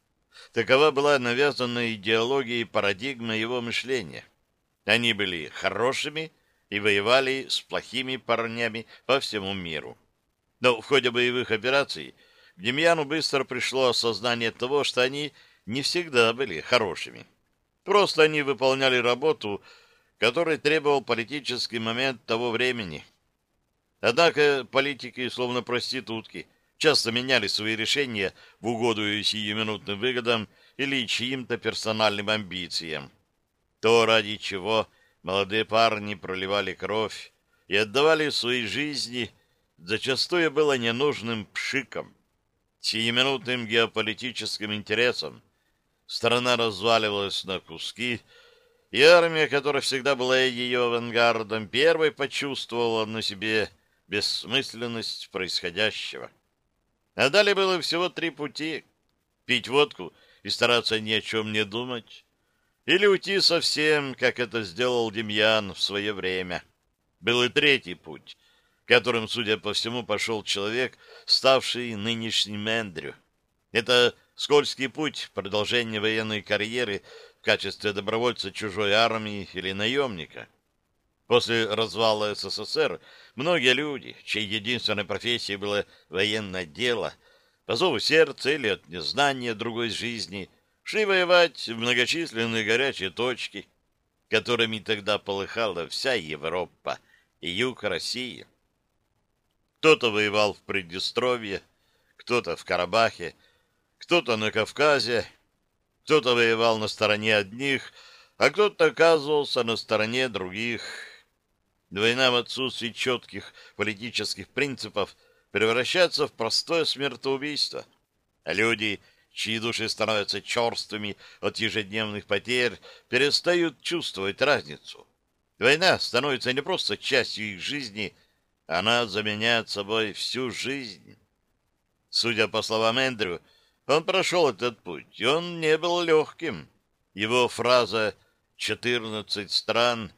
S1: Такова была навязанная идеология и парадигма его мышления. Они были хорошими и воевали с плохими парнями по всему миру. Но в ходе боевых операций к Демьяну быстро пришло осознание того, что они не всегда были хорошими. Просто они выполняли работу, которой требовал политический момент того времени. Однако политики, словно проститутки, часто меняли свои решения в угоду сиюминутным выгодам или чьим-то персональным амбициям. То, ради чего молодые парни проливали кровь и отдавали свои жизни, зачастую было ненужным пшиком, сиюминутным геополитическим интересом. Страна разваливалась на куски, и армия, которая всегда была ее авангардом, первой почувствовала на себе бессмысленность происходящего. А далее было всего три пути. Пить водку и стараться ни о чем не думать. Или уйти совсем, как это сделал Демьян в свое время. Был и третий путь, которым, судя по всему, пошел человек, ставший нынешним Эндрю. Это скользкий путь продолжения военной карьеры в качестве добровольца чужой армии или наемника. После развала СССР многие люди, чьей единственной профессией было военное дело, по зову сердца или от незнания другой жизни, шли воевать в многочисленные горячие точки, которыми тогда полыхала вся Европа и юг России. Кто-то воевал в Приднестровье, кто-то в Карабахе, кто-то на Кавказе, кто-то воевал на стороне одних, а кто-то оказывался на стороне других. Война в отсутствии четких политических принципов превращается в простое смертоубийство. Люди, чьи души становятся черствыми от ежедневных потерь, перестают чувствовать разницу. Война становится не просто частью их жизни, она заменяет собой всю жизнь. Судя по словам Эндрю, он прошел этот путь, и он не был легким. Его фраза «четырнадцать стран»,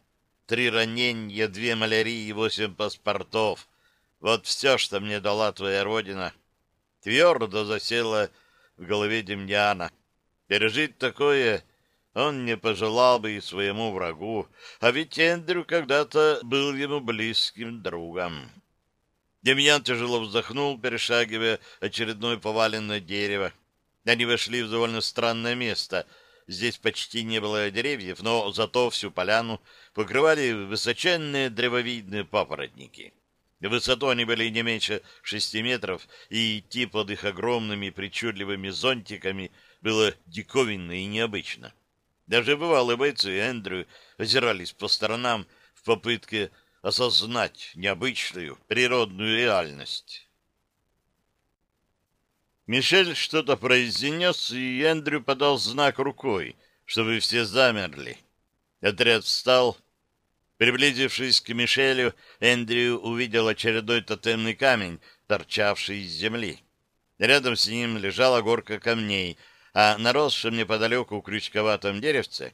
S1: «три ранения», «две малярии» и «восемь паспортов» — вот все, что мне дала твоя родина, твердо засела в голове Демьяна. Пережить такое он не пожелал бы и своему врагу, а ведь Эндрю когда-то был ему близким другом. Демьян тяжело вздохнул, перешагивая очередное поваленное дерево. Они вошли в довольно странное место. Здесь почти не было деревьев, но зато всю поляну покрывали высоченные древовидные папоротники. Высоту они были не меньше шести метров, и идти под их огромными причудливыми зонтиками было диковинно и необычно. Даже бывалые бойцы Эндрю озирались по сторонам в попытке осознать необычную природную реальность. Мишель что-то произнес, и Эндрю подал знак рукой, чтобы все замерли. Отряд встал. Приблизившись к Мишелю, Эндрю увидел очередной тотемный камень, торчавший из земли. Рядом с ним лежала горка камней, а на росшем неподалеку крючковатом деревце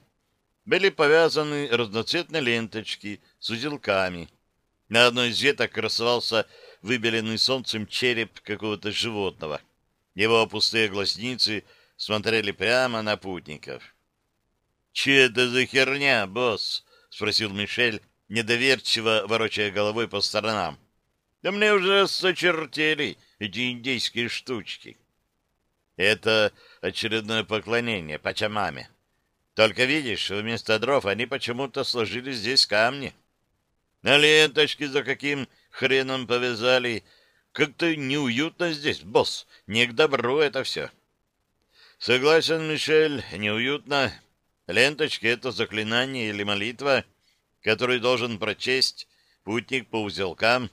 S1: были повязаны разноцветные ленточки с узелками. На одной из веток красовался выбеленный солнцем череп какого-то животного. Его пустые глазницы смотрели прямо на путников. — Че это за херня, босс? — спросил Мишель, недоверчиво ворочая головой по сторонам. — Да мне уже сочертели эти индейские штучки. — Это очередное поклонение Пачамаме, только видишь, вместо дров они почему-то сложили здесь камни. На ленточки за каким хреном повязали. Как-то неуютно здесь, босс. Не к добру это все. Согласен, Мишель, неуютно. Ленточки — это заклинание или молитва, которую должен прочесть путник по узелкам.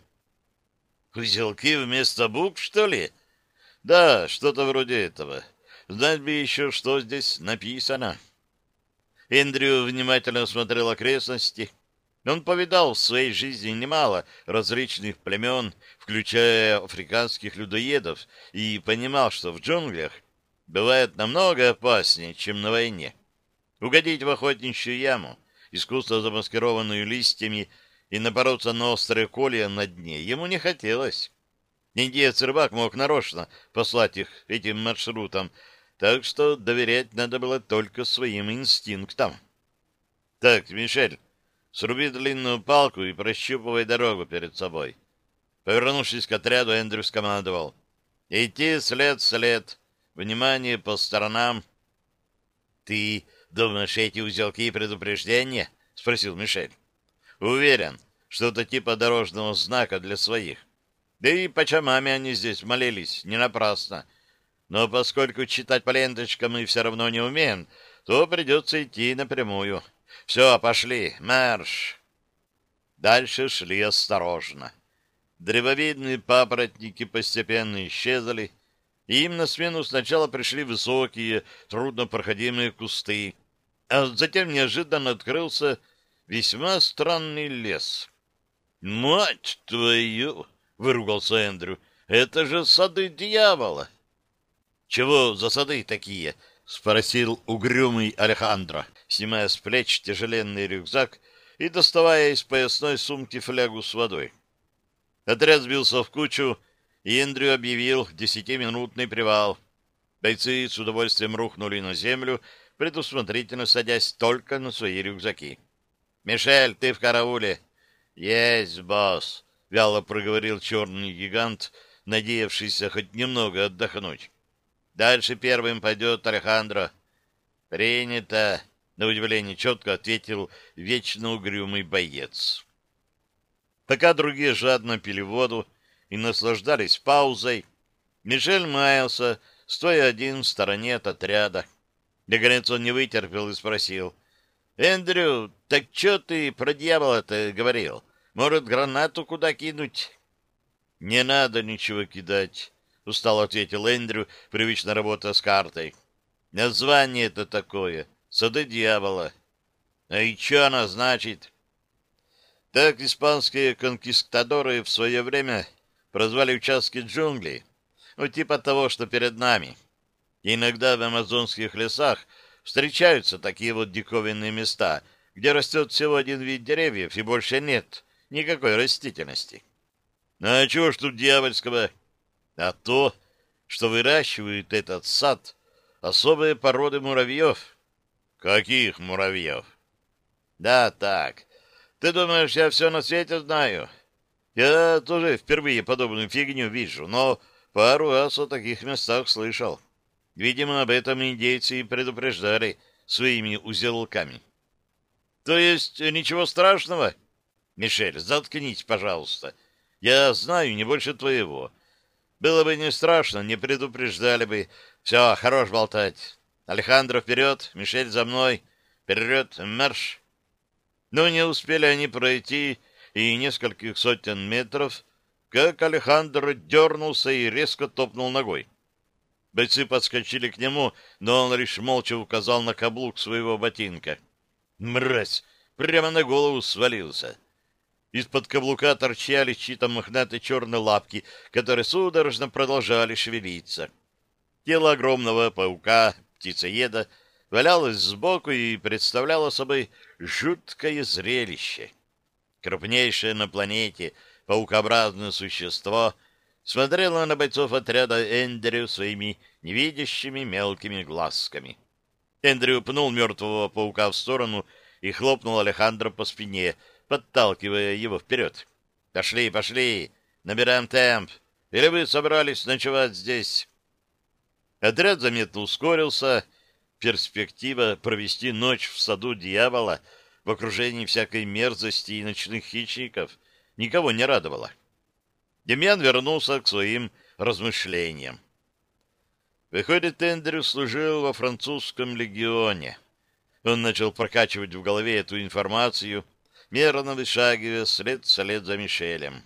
S1: Узелки вместо букв, что ли? Да, что-то вроде этого. Знать бы еще, что здесь написано. — Эндрю внимательно осмотрел окрестности. Он повидал в своей жизни немало различных племен, включая африканских людоедов, и понимал, что в джунглях бывает намного опаснее, чем на войне. Угодить в охотничью яму, искусно замаскированную листьями, и напороться на острые колья на дне ему не хотелось. Индеец-рыбак мог нарочно послать их этим маршрутом, так что доверять надо было только своим инстинктам. Так, Мишель, сруби длинную палку и прощупывай дорогу перед собой. Повернувшись к отряду, Эндрю скомандовал. Идти след след. Внимание по сторонам. Ты думаешь, эти узелки предупреждения? Спросил Мишель. Уверен, что-то типа дорожного знака для своих. Да и по чамаме они здесь молились, не напрасно. — но поскольку читать по ленточкам мы все равно не умеем, то придется идти напрямую. Все, пошли, марш! Дальше шли осторожно. Древовидные папоротники постепенно исчезли, и им на смену сначала пришли высокие, труднопроходимые кусты, а затем неожиданно открылся весьма странный лес. «Мать твою!» — выругался Эндрю. «Это же сады дьявола!» Чего за сады такие? — спросил угрюмый Алехандро, снимая с плеч тяжеленный рюкзак и доставая из поясной сумки флягу с водой. Отряд сбился в кучу, и Эндрю объявил десятиминутный привал. Бойцы с удовольствием рухнули на землю, предусмотрительно садясь только на свои рюкзаки. «Мишель, ты в карауле!» «Есть, босс!» — вяло проговорил черный гигант, надеявшийся хоть немного отдохнуть. «Дальше первым пойдет Алехандро». «Принято!» — на удивление четко ответил вечно угрюмый боец. Пока другие жадно пили воду и наслаждались паузой, Мишель маялся, стоя один в стороне от отряда. Наконец он не вытерпел и спросил. — Эндрю, так что ты про дьявола-то говорил? Может, гранату куда кинуть? — Не надо ничего кидать, — устал ответил Эндрю, привычно работая с картой. — Название это такое. Сады дьявола. — А и что она значит? — Так испанские конкистадоры в свое время прозвали участки джунглей. Ну, типа того, что перед нами. Иногда в амазонских лесах встречаются такие вот диковинные места, где растет всего один вид деревьев и больше нет никакой растительности. А чего ж тут дьявольского? А то, что выращивают этот сад особые породы муравьев. Каких муравьев? Да, так. Ты думаешь, я все на свете знаю? Я тоже впервые подобную фигню вижу, но Пару раз о таких местах слышал. Видимо, об этом индейцы и предупреждали своими узелками. То есть ничего страшного? Мишель, заткнись, пожалуйста. Я знаю не больше твоего. Было бы не страшно, не предупреждали бы. Все, хорош болтать. Алехандро вперед, Мишель за мной. Вперед, марш. Но не успели они пройти и нескольких сотен метров, как Алехандро дернулся и резко топнул ногой. Бойцы подскочили к нему, но он лишь молча указал на каблук своего ботинка. Мразь! Прямо на голову свалился. Из-под каблука торчали чьи-то мохнатые черные лапки, которые судорожно продолжали шевелиться. Тело огромного паука, птицееда, валялось сбоку и представляло собой жуткое зрелище. Крупнейшее на планете — паукообразное существо смотрело на бойцов отряда Эндрю своими невидящими мелкими глазками. Эндрю пнул мертвого паука в сторону и хлопнул Алехандро по спине, подталкивая его вперед. «Пошли, пошли! Набираем темп! Или вы собрались ночевать здесь?» Отряд заметно ускорился. Перспектива провести ночь в саду дьявола в окружении всякой мерзости и ночных хищников — никого не радовало. Демьян вернулся к своим размышлениям. Выходит, Эндрю служил во французском легионе. Он начал прокачивать в голове эту информацию, мерно вышагивая след вслед за Мишелем.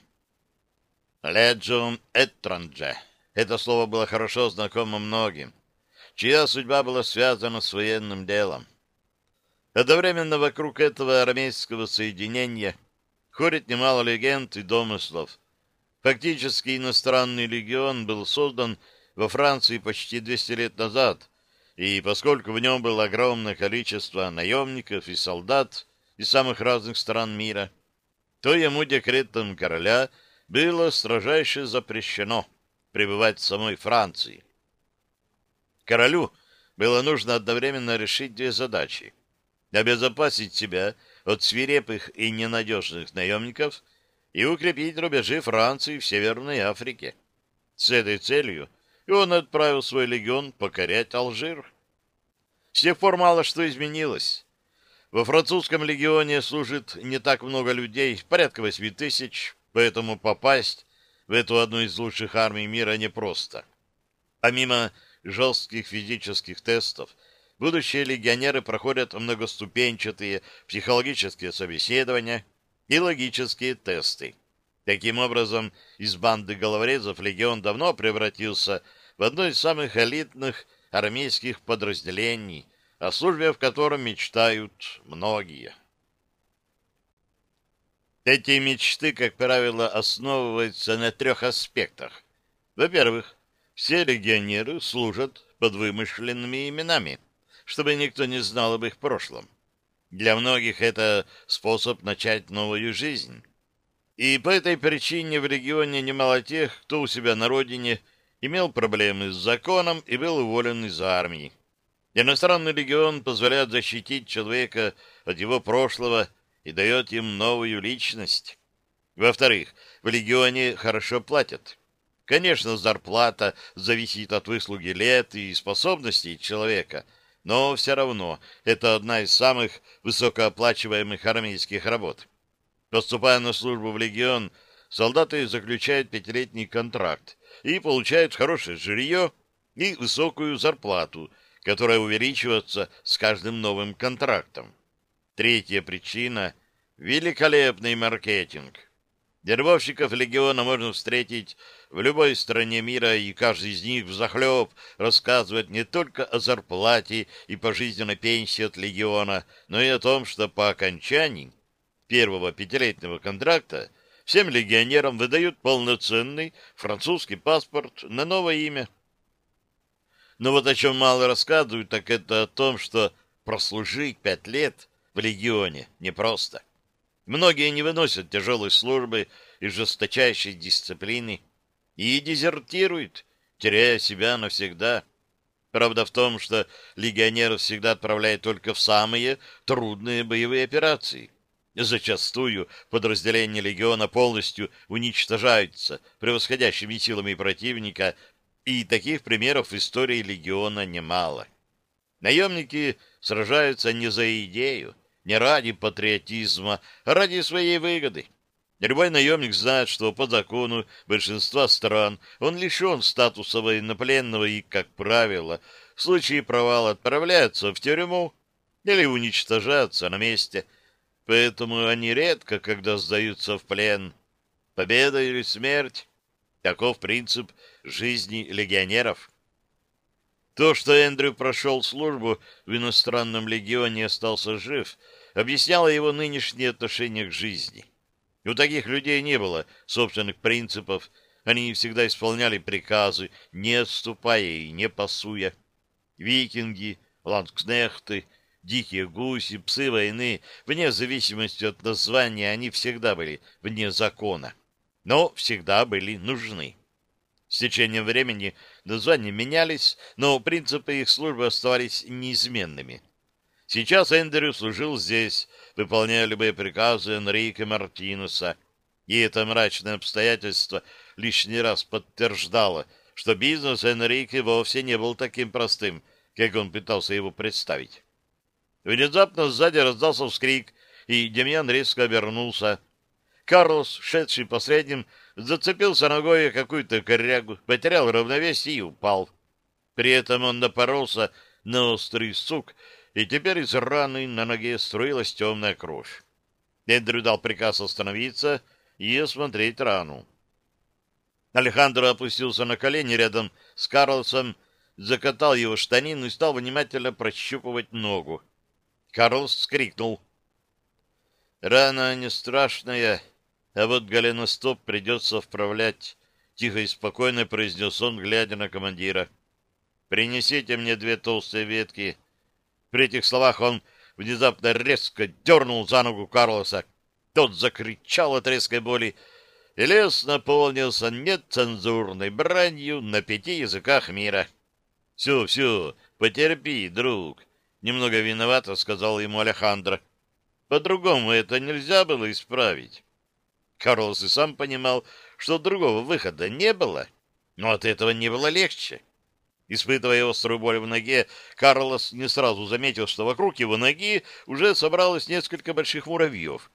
S1: «Леджум этранже» — это слово было хорошо знакомо многим, чья судьба была связана с военным делом. Одновременно вокруг этого армейского соединения ходит немало легенд и домыслов. Фактически иностранный легион был создан во Франции почти 200 лет назад, и поскольку в нем было огромное количество наемников и солдат из самых разных стран мира, то ему декретом короля было строжайше запрещено пребывать в самой Франции. Королю было нужно одновременно решить две задачи — обезопасить себя от свирепых и ненадежных наемников и укрепить рубежи Франции в Северной Африке. С этой целью он отправил свой легион покорять Алжир. С тех пор мало что изменилось. Во французском легионе служит не так много людей, порядка восьми тысяч, поэтому попасть в эту одну из лучших армий мира непросто. Помимо жестких физических тестов, будущие легионеры проходят многоступенчатые психологические собеседования и логические тесты. Таким образом, из банды головорезов легион давно превратился в одно из самых элитных армейских подразделений, о службе в котором мечтают многие. Эти мечты, как правило, основываются на трех аспектах. Во-первых, все легионеры служат под вымышленными именами – чтобы никто не знал об их прошлом. Для многих это способ начать новую жизнь. И по этой причине в регионе немало тех, кто у себя на родине имел проблемы с законом и был уволен из армии. Иностранный легион позволяет защитить человека от его прошлого и дает им новую личность. Во-вторых, в легионе хорошо платят. Конечно, зарплата зависит от выслуги лет и способностей человека, но все равно это одна из самых высокооплачиваемых армейских работ. Поступая на службу в легион, солдаты заключают пятилетний контракт и получают хорошее жилье и высокую зарплату, которая увеличивается с каждым новым контрактом. Третья причина — великолепный маркетинг. Вербовщиков легиона можно встретить в любой стране мира, и каждый из них взахлеб рассказывает не только о зарплате и пожизненной пенсии от легиона, но и о том, что по окончании первого пятилетнего контракта всем легионерам выдают полноценный французский паспорт на новое имя. Но вот о чем мало рассказывают, так это о том, что прослужить пять лет в легионе непросто. Многие не выносят тяжелой службы и жесточайшей дисциплины и дезертируют, теряя себя навсегда. Правда в том, что легионеров всегда отправляют только в самые трудные боевые операции. Зачастую подразделения легиона полностью уничтожаются превосходящими силами противника, и таких примеров в истории легиона немало. Наемники сражаются не за идею, не ради патриотизма, а ради своей выгоды. Любой наемник знает, что по закону большинства стран он лишен статуса военнопленного и, как правило, в случае провала отправляется в тюрьму или уничтожается на месте. Поэтому они редко, когда сдаются в плен. Победа или смерть — таков принцип жизни легионеров. То, что Эндрю прошел службу в иностранном легионе и остался жив, объясняло его нынешнее отношение к жизни. У таких людей не было собственных принципов, они всегда исполняли приказы, не отступая и не пасуя. Викинги, ландкнехты, дикие гуси, псы войны, вне зависимости от названия, они всегда были вне закона, но всегда были нужны. С течением времени названия менялись, но принципы их службы оставались неизменными. Сейчас Эндрю служил здесь, выполняя любые приказы Энрике Мартинуса, и это мрачное обстоятельство лишний раз подтверждало, что бизнес Энрике вовсе не был таким простым, как он пытался его представить. Внезапно сзади раздался вскрик, и Демьян резко обернулся. Карлос, шедший последним, зацепился ногой какую-то корягу, потерял равновесие и упал. При этом он напоролся на острый сук, и теперь из раны на ноге струилась темная кровь. Эндрю дал приказ остановиться и осмотреть рану. Алехандро опустился на колени рядом с Карлосом, закатал его штанину и стал внимательно прощупывать ногу. Карлос вскрикнул. «Рана не страшная, а вот голеностоп придется вправлять», — тихо и спокойно произнес он, глядя на командира. «Принесите мне две толстые ветки». При этих словах он внезапно резко дернул за ногу Карлоса. Тот закричал от резкой боли, и лес наполнился нецензурной бранью на пяти языках мира. — Все, все, потерпи, друг, — немного виновато сказал ему Алехандро. По-другому это нельзя было исправить. Карлос и сам понимал, что другого выхода не было, но от этого не было легче. Испытывая острую боль в ноге, Карлос не сразу заметил, что вокруг его ноги уже собралось несколько больших муравьев.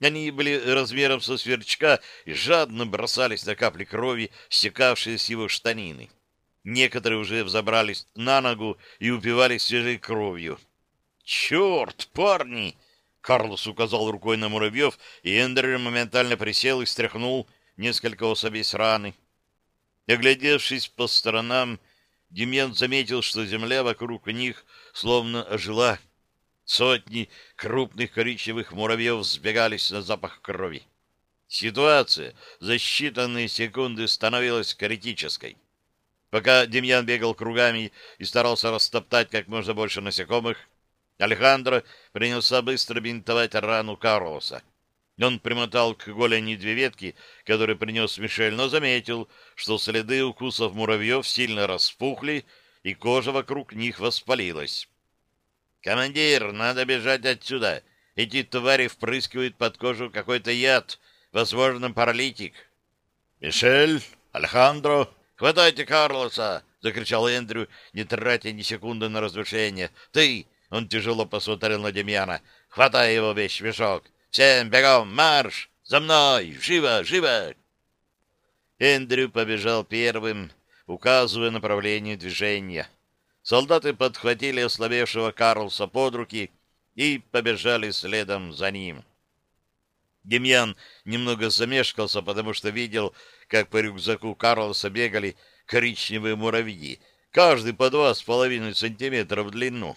S1: Они были размером со сверчка и жадно бросались на капли крови, стекавшие с его штанины. Некоторые уже взобрались на ногу и упивались свежей кровью. «Черт, парни!» Карлос указал рукой на муравьев, и Эндер моментально присел и стряхнул несколько особей с раны. Оглядевшись по сторонам, Демьян заметил, что земля вокруг них словно ожила. Сотни крупных коричневых муравьев сбегались на запах крови. Ситуация за считанные секунды становилась критической. Пока Демьян бегал кругами и старался растоптать как можно больше насекомых, Алехандро принялся быстро бинтовать рану Карлоса. Он примотал к голени две ветки, которые принес Мишель, но заметил, что следы укусов муравьев сильно распухли, и кожа вокруг них воспалилась. «Командир, надо бежать отсюда. Эти твари впрыскивают под кожу какой-то яд, возможно, паралитик». «Мишель, Алехандро, хватайте Карлоса!» — закричал Эндрю, не тратя ни секунды на размышления. «Ты!» — он тяжело посмотрел на Демьяна. «Хватай его весь мешок! Всем бегом, марш! За мной! Живо, живо!» Эндрю побежал первым, указывая направление движения. Солдаты подхватили ослабевшего Карлса под руки и побежали следом за ним. Демьян немного замешкался, потому что видел, как по рюкзаку Карлса бегали коричневые муравьи, каждый по два с половиной сантиметра в длину.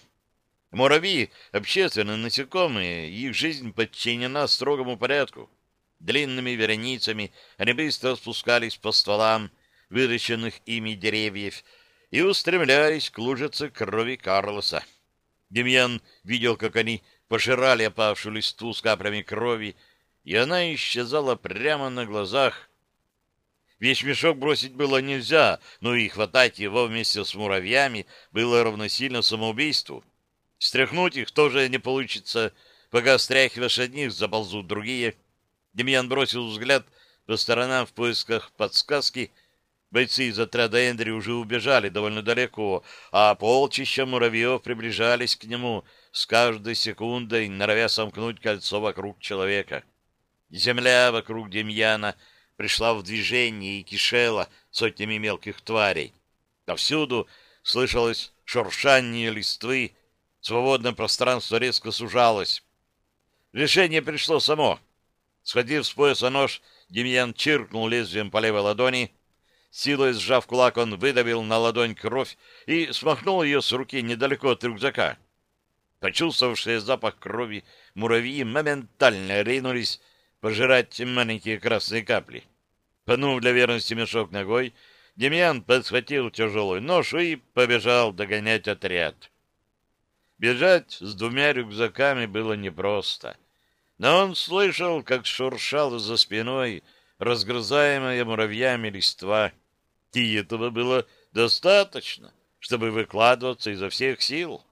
S1: Муравьи — общественные насекомые, их жизнь подчинена строгому порядку. Длинными вереницами они быстро спускались по стволам выращенных ими деревьев и устремлялись к лужице крови Карлоса. Демьян видел, как они пожирали опавшую листву с каплями крови, и она исчезала прямо на глазах. Весь мешок бросить было нельзя, но и хватать его вместе с муравьями было равносильно самоубийству. Стряхнуть их тоже не получится. Пока стряхиваешь одних, заползут другие. Демьян бросил взгляд по сторонам в поисках подсказки. Бойцы из отряда Эндри уже убежали довольно далеко, а полчища муравьев приближались к нему с каждой секундой, норовя сомкнуть кольцо вокруг человека. Земля вокруг Демьяна пришла в движение и кишела сотнями мелких тварей. Повсюду слышалось шуршание листвы, Свободное пространство резко сужалось. Решение пришло само. Схватив с пояса нож, Демьян чиркнул лезвием по левой ладони. Силой сжав кулак, он выдавил на ладонь кровь и смахнул ее с руки недалеко от рюкзака. Почувствовавшие запах крови, муравьи моментально ринулись пожирать маленькие красные капли. Пнув для верности мешок ногой, Демьян подхватил тяжелый нож и побежал догонять отряд. Бежать с двумя рюкзаками было непросто. Но он слышал, как шуршало за спиной разгрызаемая муравьями листва. И этого было достаточно, чтобы выкладываться изо всех сил.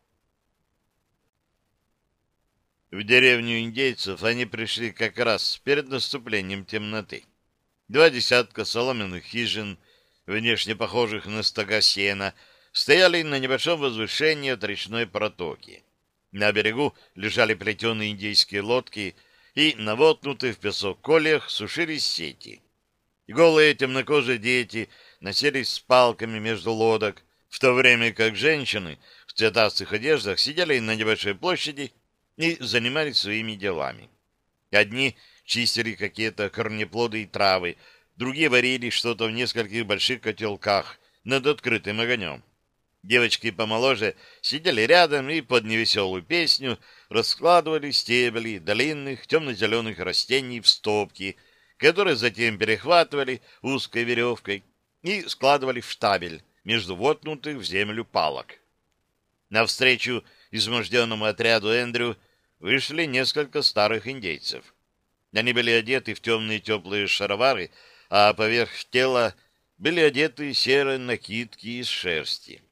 S1: В деревню индейцев они пришли как раз перед наступлением темноты. Два десятка соломенных хижин, внешне похожих на стога сена, стояли на небольшом возвышении от речной протоки. На берегу лежали плетеные индейские лодки, и на воткнутых в песок колях сушились сети. Голые темнокожие дети носились с палками между лодок, в то время как женщины в цветастых одеждах сидели на небольшой площади и занимались своими делами. Одни чистили какие-то корнеплоды и травы, другие варили что-то в нескольких больших котелках над открытым огнем. Девочки помоложе сидели рядом и под невеселую песню раскладывали стебли длинных темно-зеленых растений в стопки, которые затем перехватывали узкой веревкой и складывали в штабель между воткнутых в землю палок. Навстречу изможденному отряду Эндрю вышли несколько старых индейцев. Они были одеты в темные теплые шаровары, а поверх тела были одеты серые накидки из шерсти.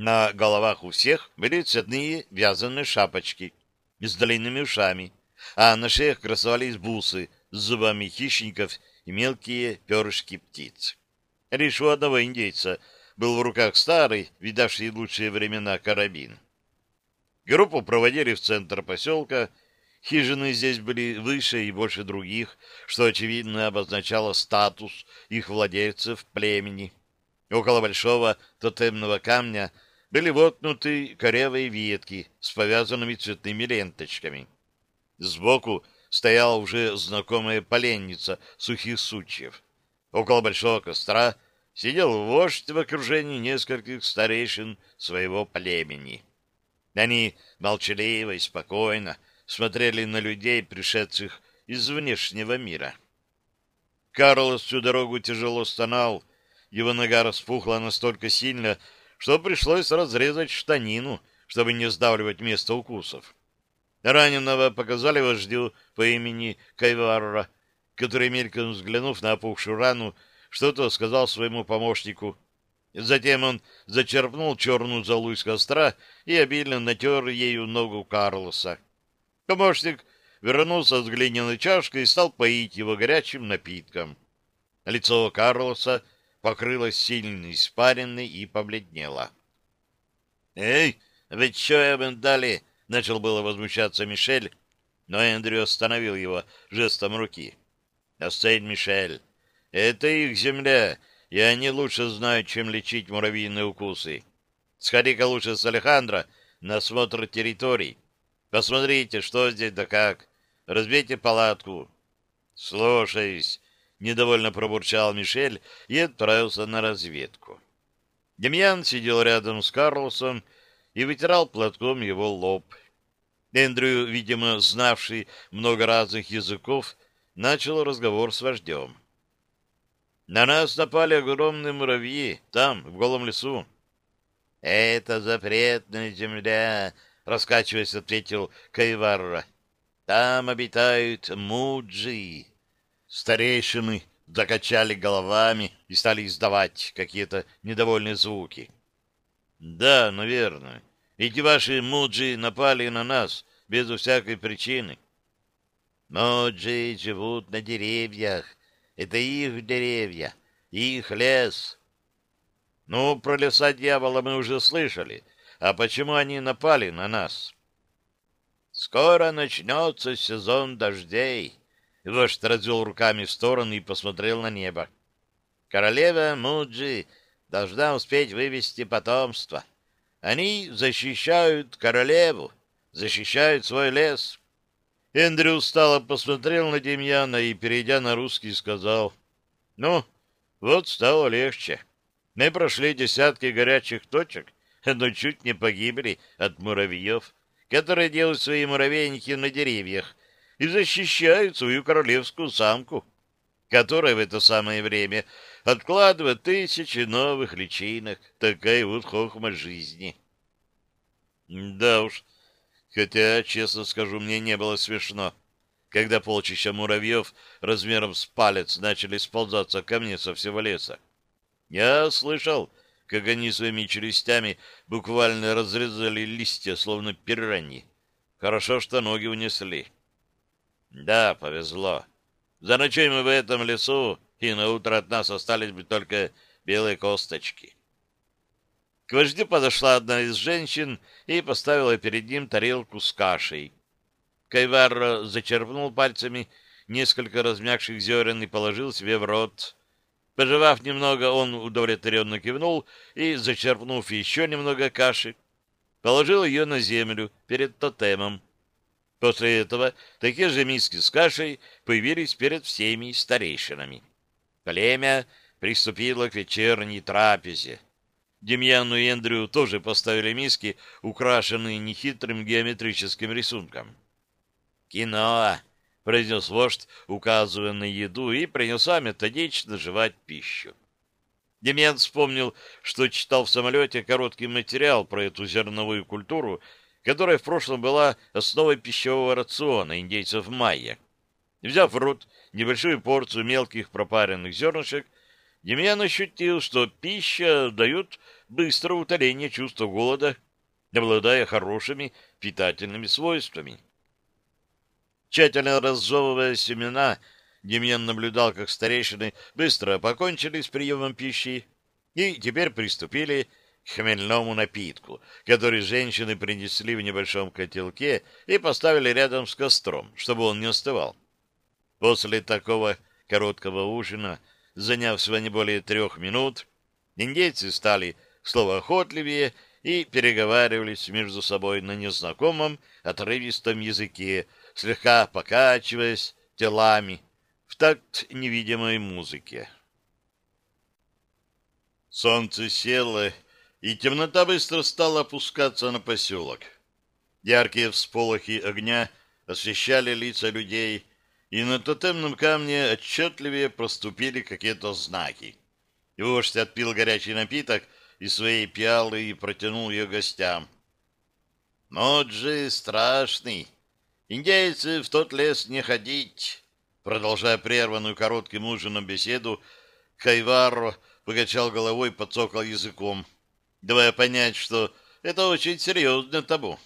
S1: На головах у всех были цветные вязаные шапочки с длинными ушами, а на шеях красовались бусы с зубами хищников и мелкие перышки птиц. Лишь у одного индейца был в руках старый, видавший лучшие времена, карабин. Группу проводили в центр поселка. Хижины здесь были выше и больше других, что, очевидно, обозначало статус их владельцев племени. Около большого тотемного камня — были воткнуты корявые ветки с повязанными цветными ленточками. Сбоку стояла уже знакомая поленница сухих сучьев. Около большого костра сидел вождь в окружении нескольких старейшин своего племени. Они молчаливо и спокойно смотрели на людей, пришедших из внешнего мира. Карлос всю дорогу тяжело стонал, его нога распухла настолько сильно, что пришлось разрезать штанину, чтобы не сдавливать место укусов. Раненого показали вождю по имени Кайварра, который, мельком взглянув на опухшую рану, что-то сказал своему помощнику. Затем он зачерпнул черную золу из костра и обильно натер ею ногу Карлоса. Помощник вернулся с глиняной чашкой и стал поить его горячим напитком. Лицо Карлоса покрылось сильной испаренной и побледнело. — Эй, вы что им дали? — начал было возмущаться Мишель, но Эндрю остановил его жестом руки. — Остынь, Мишель, это их земля, и они лучше знают, чем лечить муравьиные укусы. Сходи-ка лучше с Алехандро на осмотр территорий. Посмотрите, что здесь да как. Разбейте палатку. Слушаюсь, недовольно пробурчал Мишель и отправился на разведку. Демьян сидел рядом с Карлосом и вытирал платком его лоб. Эндрю, видимо, знавший много разных языков, начал разговор с вождем. На нас напали огромные муравьи, там, в голом лесу. — Это запретная земля, — раскачиваясь, ответил Кайварра. — Там обитают муджи. Старейшины закачали головами и стали издавать какие-то недовольные звуки. — Да, наверное. Эти ваши муджи напали на нас без всякой причины. Муджи живут на деревьях, это их деревья, их лес. Ну, про леса дьявола мы уже слышали. А почему они напали на нас? Скоро начнется сезон дождей. Вождь развел руками в стороны и посмотрел на небо. Королева Муджи должна успеть вывести потомство. Они защищают королеву, защищают свой лес. Эндрю устало посмотрел на Демьяна и, перейдя на русский, сказал, «Ну, вот стало легче. Мы прошли десятки горячих точек, но чуть не погибли от муравьев, которые делают свои муравейники на деревьях и защищают свою королевскую самку, которая в это самое время откладывает тысячи новых личинок. Такая вот хохма жизни». «Да уж, Хотя, честно скажу, мне не было смешно, когда полчища муравьев размером с палец начали сползаться ко мне со всего леса. Я слышал, как они своими челюстями буквально разрезали листья, словно пираньи. Хорошо, что ноги унесли. Да, повезло. Заночуем мы в этом лесу, и на утро от нас остались бы только белые косточки. К вождю подошла одна из женщин и поставила перед ним тарелку с кашей. Кайвар зачерпнул пальцами несколько размягших зерен и положил себе в рот. Пожевав немного, он удовлетворенно кивнул и, зачерпнув еще немного каши, положил ее на землю перед тотемом. После этого такие же миски с кашей появились перед всеми старейшинами. Племя приступило к вечерней трапезе. Демьяну и Эндрю тоже поставили миски, украшенные нехитрым геометрическим рисунком. «Кино!» — произнес вождь, указывая на еду, и принялся методично жевать пищу. Демьян вспомнил, что читал в самолете короткий материал про эту зерновую культуру, которая в прошлом была основой пищевого рациона индейцев майя. Взяв в рот небольшую порцию мелких пропаренных зернышек, Демьян ощутил, что пища дает быстрое утоление чувства голода, обладая хорошими питательными свойствами. Тщательно разжевывая семена, Демьян наблюдал, как старейшины быстро покончили с приемом пищи и теперь приступили хмельному напитку, который женщины принесли в небольшом котелке и поставили рядом с костром, чтобы он не остывал. После такого короткого ужина Заняв всего не более трех минут, индейцы стали словоохотливее и переговаривались между собой на незнакомом отрывистом языке, слегка покачиваясь телами в такт невидимой музыки. Солнце село, и темнота быстро стала опускаться на поселок. Яркие всполохи огня освещали лица людей, и на тотемном камне отчетливее проступили какие-то знаки. И вождь отпил горячий напиток из своей пиалы и протянул ее гостям. «Моджи страшный!» Индейцы в тот лес не ходить. Продолжая прерванную коротким ужином беседу, Кайварро покачал головой, подцокал языком, давая понять, что это очень серьезное табу.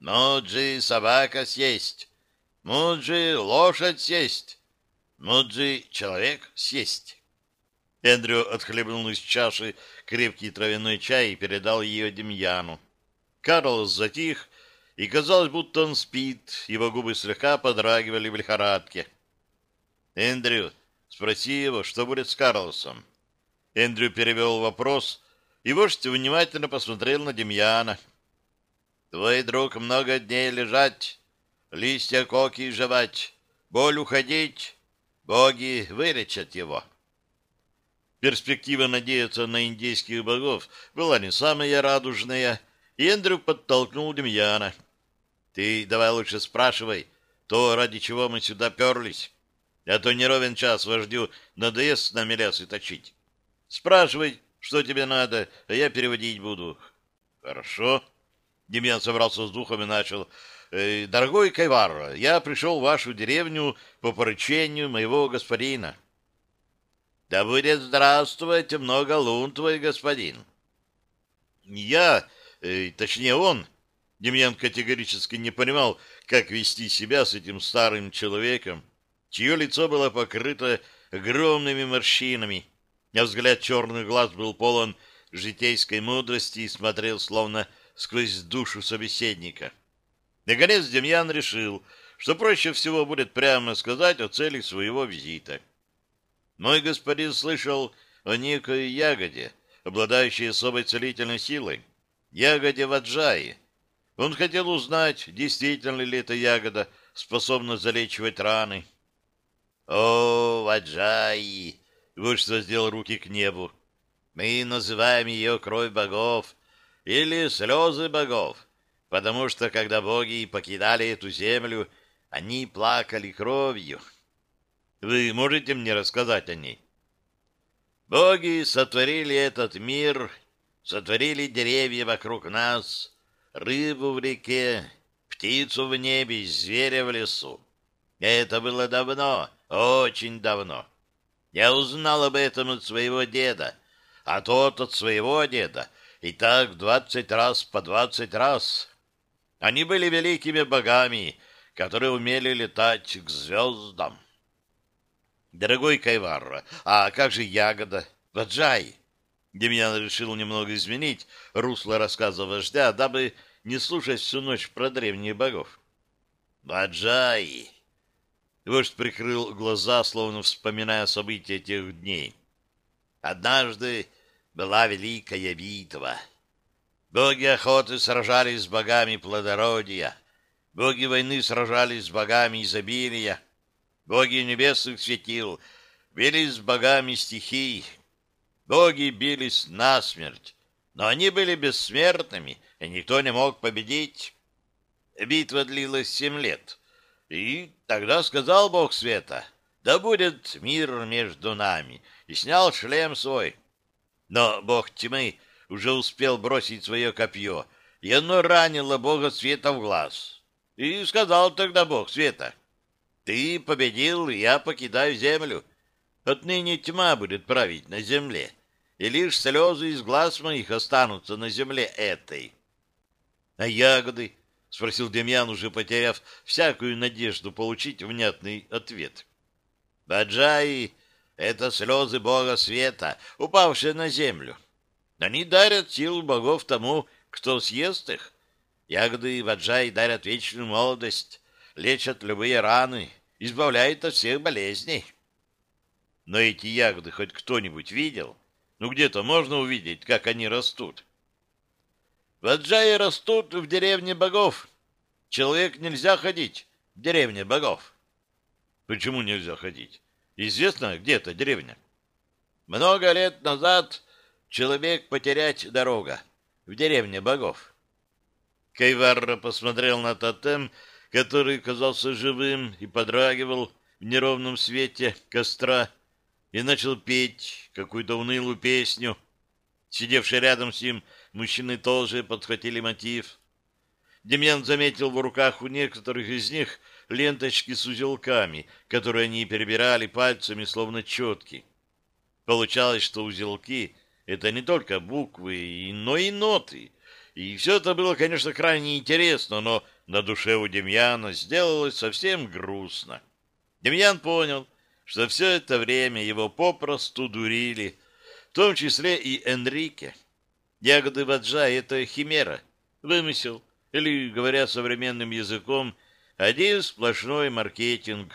S1: Муджи собака съесть, Муджи лошадь съесть, Муджи человек съесть. Эндрю отхлебнул из чаши крепкий травяной чай и передал ее Демьяну. Карлос затих, и казалось, будто он спит, его губы слегка подрагивали в лихорадке. «Эндрю, спроси его, что будет с Карлосом?» Эндрю перевел вопрос, и вождь внимательно посмотрел на Демьяна. «Твой друг много дней лежать, листья коки жевать, боль уходить, боги вылечат его». Перспектива надеяться на индейских богов была не самая радужная, и Эндрю подтолкнул Демьяна. «Ты давай лучше спрашивай, то, ради чего мы сюда перлись, а то не ровен час вождю надоест с нами точить. Спрашивай, что тебе надо, а я переводить буду». «Хорошо». Демьян собрался с духом и начал. «Э, «Дорогой Кайвар, я пришел в вашу деревню по поручению моего господина». Да будет здравствовать много лун твой господин. Я, э, точнее он, Демьян категорически не понимал, как вести себя с этим старым человеком, чье лицо было покрыто огромными морщинами, а взгляд черных глаз был полон житейской мудрости и смотрел словно сквозь душу собеседника. Наконец Демьян решил, что проще всего будет прямо сказать о цели своего визита — мой господин слышал о некой ягоде, обладающей особой целительной силой, ягоде ваджаи. Он хотел узнать, действительно ли эта ягода способна залечивать раны. «О, ваджаи!» — вождь сделал руки к небу. «Мы называем ее кровь богов или слезы богов, потому что, когда боги покидали эту землю, они плакали кровью». Вы можете мне рассказать о ней? Боги сотворили этот мир, сотворили деревья вокруг нас, рыбу в реке, птицу в небе, зверя в лесу. Это было давно, очень давно. Я узнал об этом от своего деда, а тот от своего деда, и так двадцать раз по двадцать раз. Они были великими богами, которые умели летать к звездам. Дорогой Кайварро, а как же ягода? Ваджай? Демьян решил немного изменить русло рассказа вождя, дабы не слушать всю ночь про древних богов. Ваджай! Вождь прикрыл глаза, словно вспоминая события тех дней. Однажды была великая битва. Боги охоты сражались с богами плодородия, боги войны сражались с богами изобилия, Боги небесных светил бились с богами стихий. Боги бились насмерть, но они были бессмертными, и никто не мог победить. Битва длилась семь лет, и тогда сказал бог света, да будет мир между нами, и снял шлем свой. Но бог тьмы уже успел бросить свое копье, и оно ранило бога света в глаз. И сказал тогда бог света — ты победил, я покидаю землю. Отныне тьма будет править на земле, и лишь слезы из глаз моих останутся на земле этой. — А ягоды? — спросил Демьян, уже потеряв всякую надежду получить внятный ответ. — Баджаи — это слезы бога света, упавшие на землю. Они дарят силу богов тому, кто съест их. Ягоды и баджаи дарят вечную молодость, лечат любые раны, избавляют от всех болезней. Но эти ягоды хоть кто-нибудь видел? Ну, где-то можно увидеть, как они растут. Ваджаи растут в деревне богов. Человек нельзя ходить в деревне богов. Почему нельзя ходить? Известно, где эта деревня? Много лет назад человек потерять дорога в деревне богов. Кайварра посмотрел на тотем, который казался живым и подрагивал в неровном свете костра, и начал петь какую-то унылую песню. Сидевшие рядом с ним мужчины тоже подхватили мотив. Демьян заметил в руках у некоторых из них ленточки с узелками, которые они перебирали пальцами, словно четки. Получалось, что узелки — это не только буквы, но и ноты. И все это было, конечно, крайне интересно, но на душе у Демьяна сделалось совсем грустно. Демьян понял, что все это время его попросту дурили, в том числе и Энрике. Ягоды ваджа — это химера, вымысел, или, говоря современным языком, один сплошной маркетинг.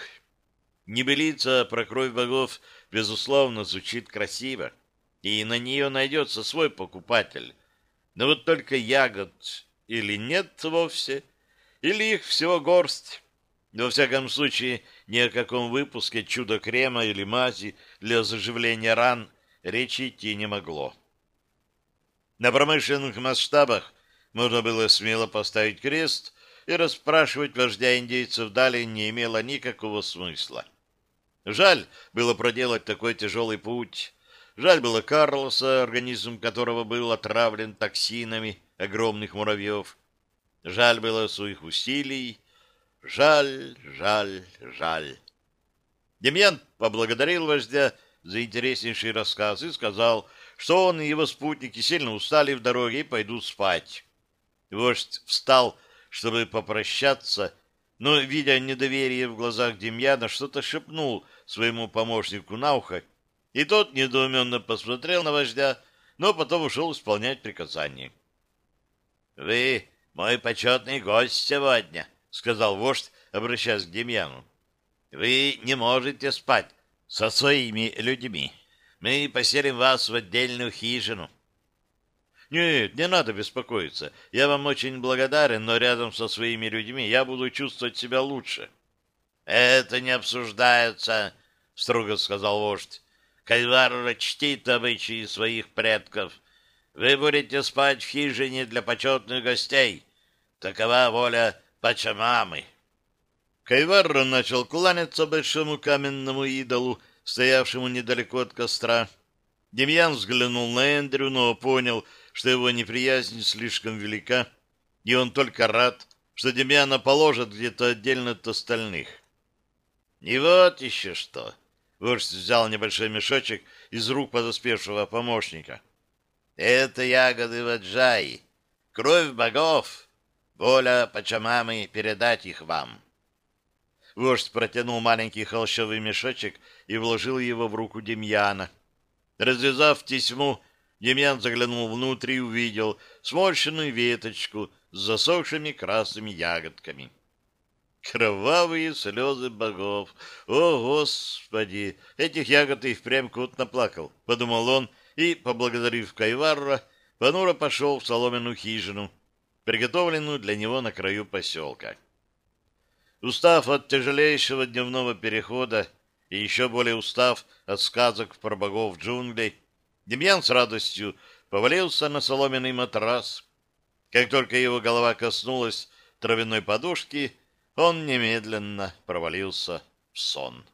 S1: Небылица про кровь богов, безусловно, звучит красиво, и на нее найдется свой покупатель. Но вот только ягод или нет вовсе, или их всего горсть. Во всяком случае, ни о каком выпуске чудо-крема или мази для заживления ран речи идти не могло. На промышленных масштабах можно было смело поставить крест, и расспрашивать вождя индейцев далее не имело никакого смысла. Жаль было проделать такой тяжелый путь. Жаль было Карлоса, организм которого был отравлен токсинами огромных муравьев. Жаль было своих усилий. Жаль, жаль, жаль. Демьян поблагодарил вождя за интереснейший рассказ и сказал, что он и его спутники сильно устали в дороге и пойдут спать. Вождь встал, чтобы попрощаться, но, видя недоверие в глазах Демьяна, что-то шепнул своему помощнику на ухо, и тот недоуменно посмотрел на вождя, но потом ушел исполнять приказание. — Вы мой почетный гость сегодня, — сказал вождь, обращаясь к Демьяну. — Вы не можете спать со своими людьми. Мы поселим вас в отдельную хижину. — нет, не надо беспокоиться. Я вам очень благодарен, но рядом со своими людьми я буду чувствовать себя лучше. Это не обсуждается, строго сказал вождь. Кайварра чтит обычаи своих предков. Вы будете спать в хижине для почетных гостей. Такова воля Пачамамы. Кайварра начал кланяться большому каменному идолу, стоявшему недалеко от костра. Демьян взглянул на Эндрю, но понял, что его неприязнь слишком велика, и он только рад, что Демьяна положат где-то отдельно от остальных. И вот еще что. Вождь взял небольшой мешочек из рук подоспевшего помощника. Это ягоды ваджаи, кровь богов, воля Пачамамы передать их вам. Вождь протянул маленький холщовый мешочек и вложил его в руку Демьяна. Развязав тесьму, Демьян заглянул внутрь и увидел сморщенную веточку с засохшими красными ягодками. Кровавые слезы богов! О, Господи! Этих ягод и впрямь кот наплакал, — подумал он, и, поблагодарив Кайварра, понуро пошел в соломенную хижину, приготовленную для него на краю поселка. Устав от тяжелейшего дневного перехода и еще более устав от сказок про богов джунглей, Демьян с радостью повалился на соломенный матрас. Как только его голова коснулась травяной подушки, он немедленно провалился в сон.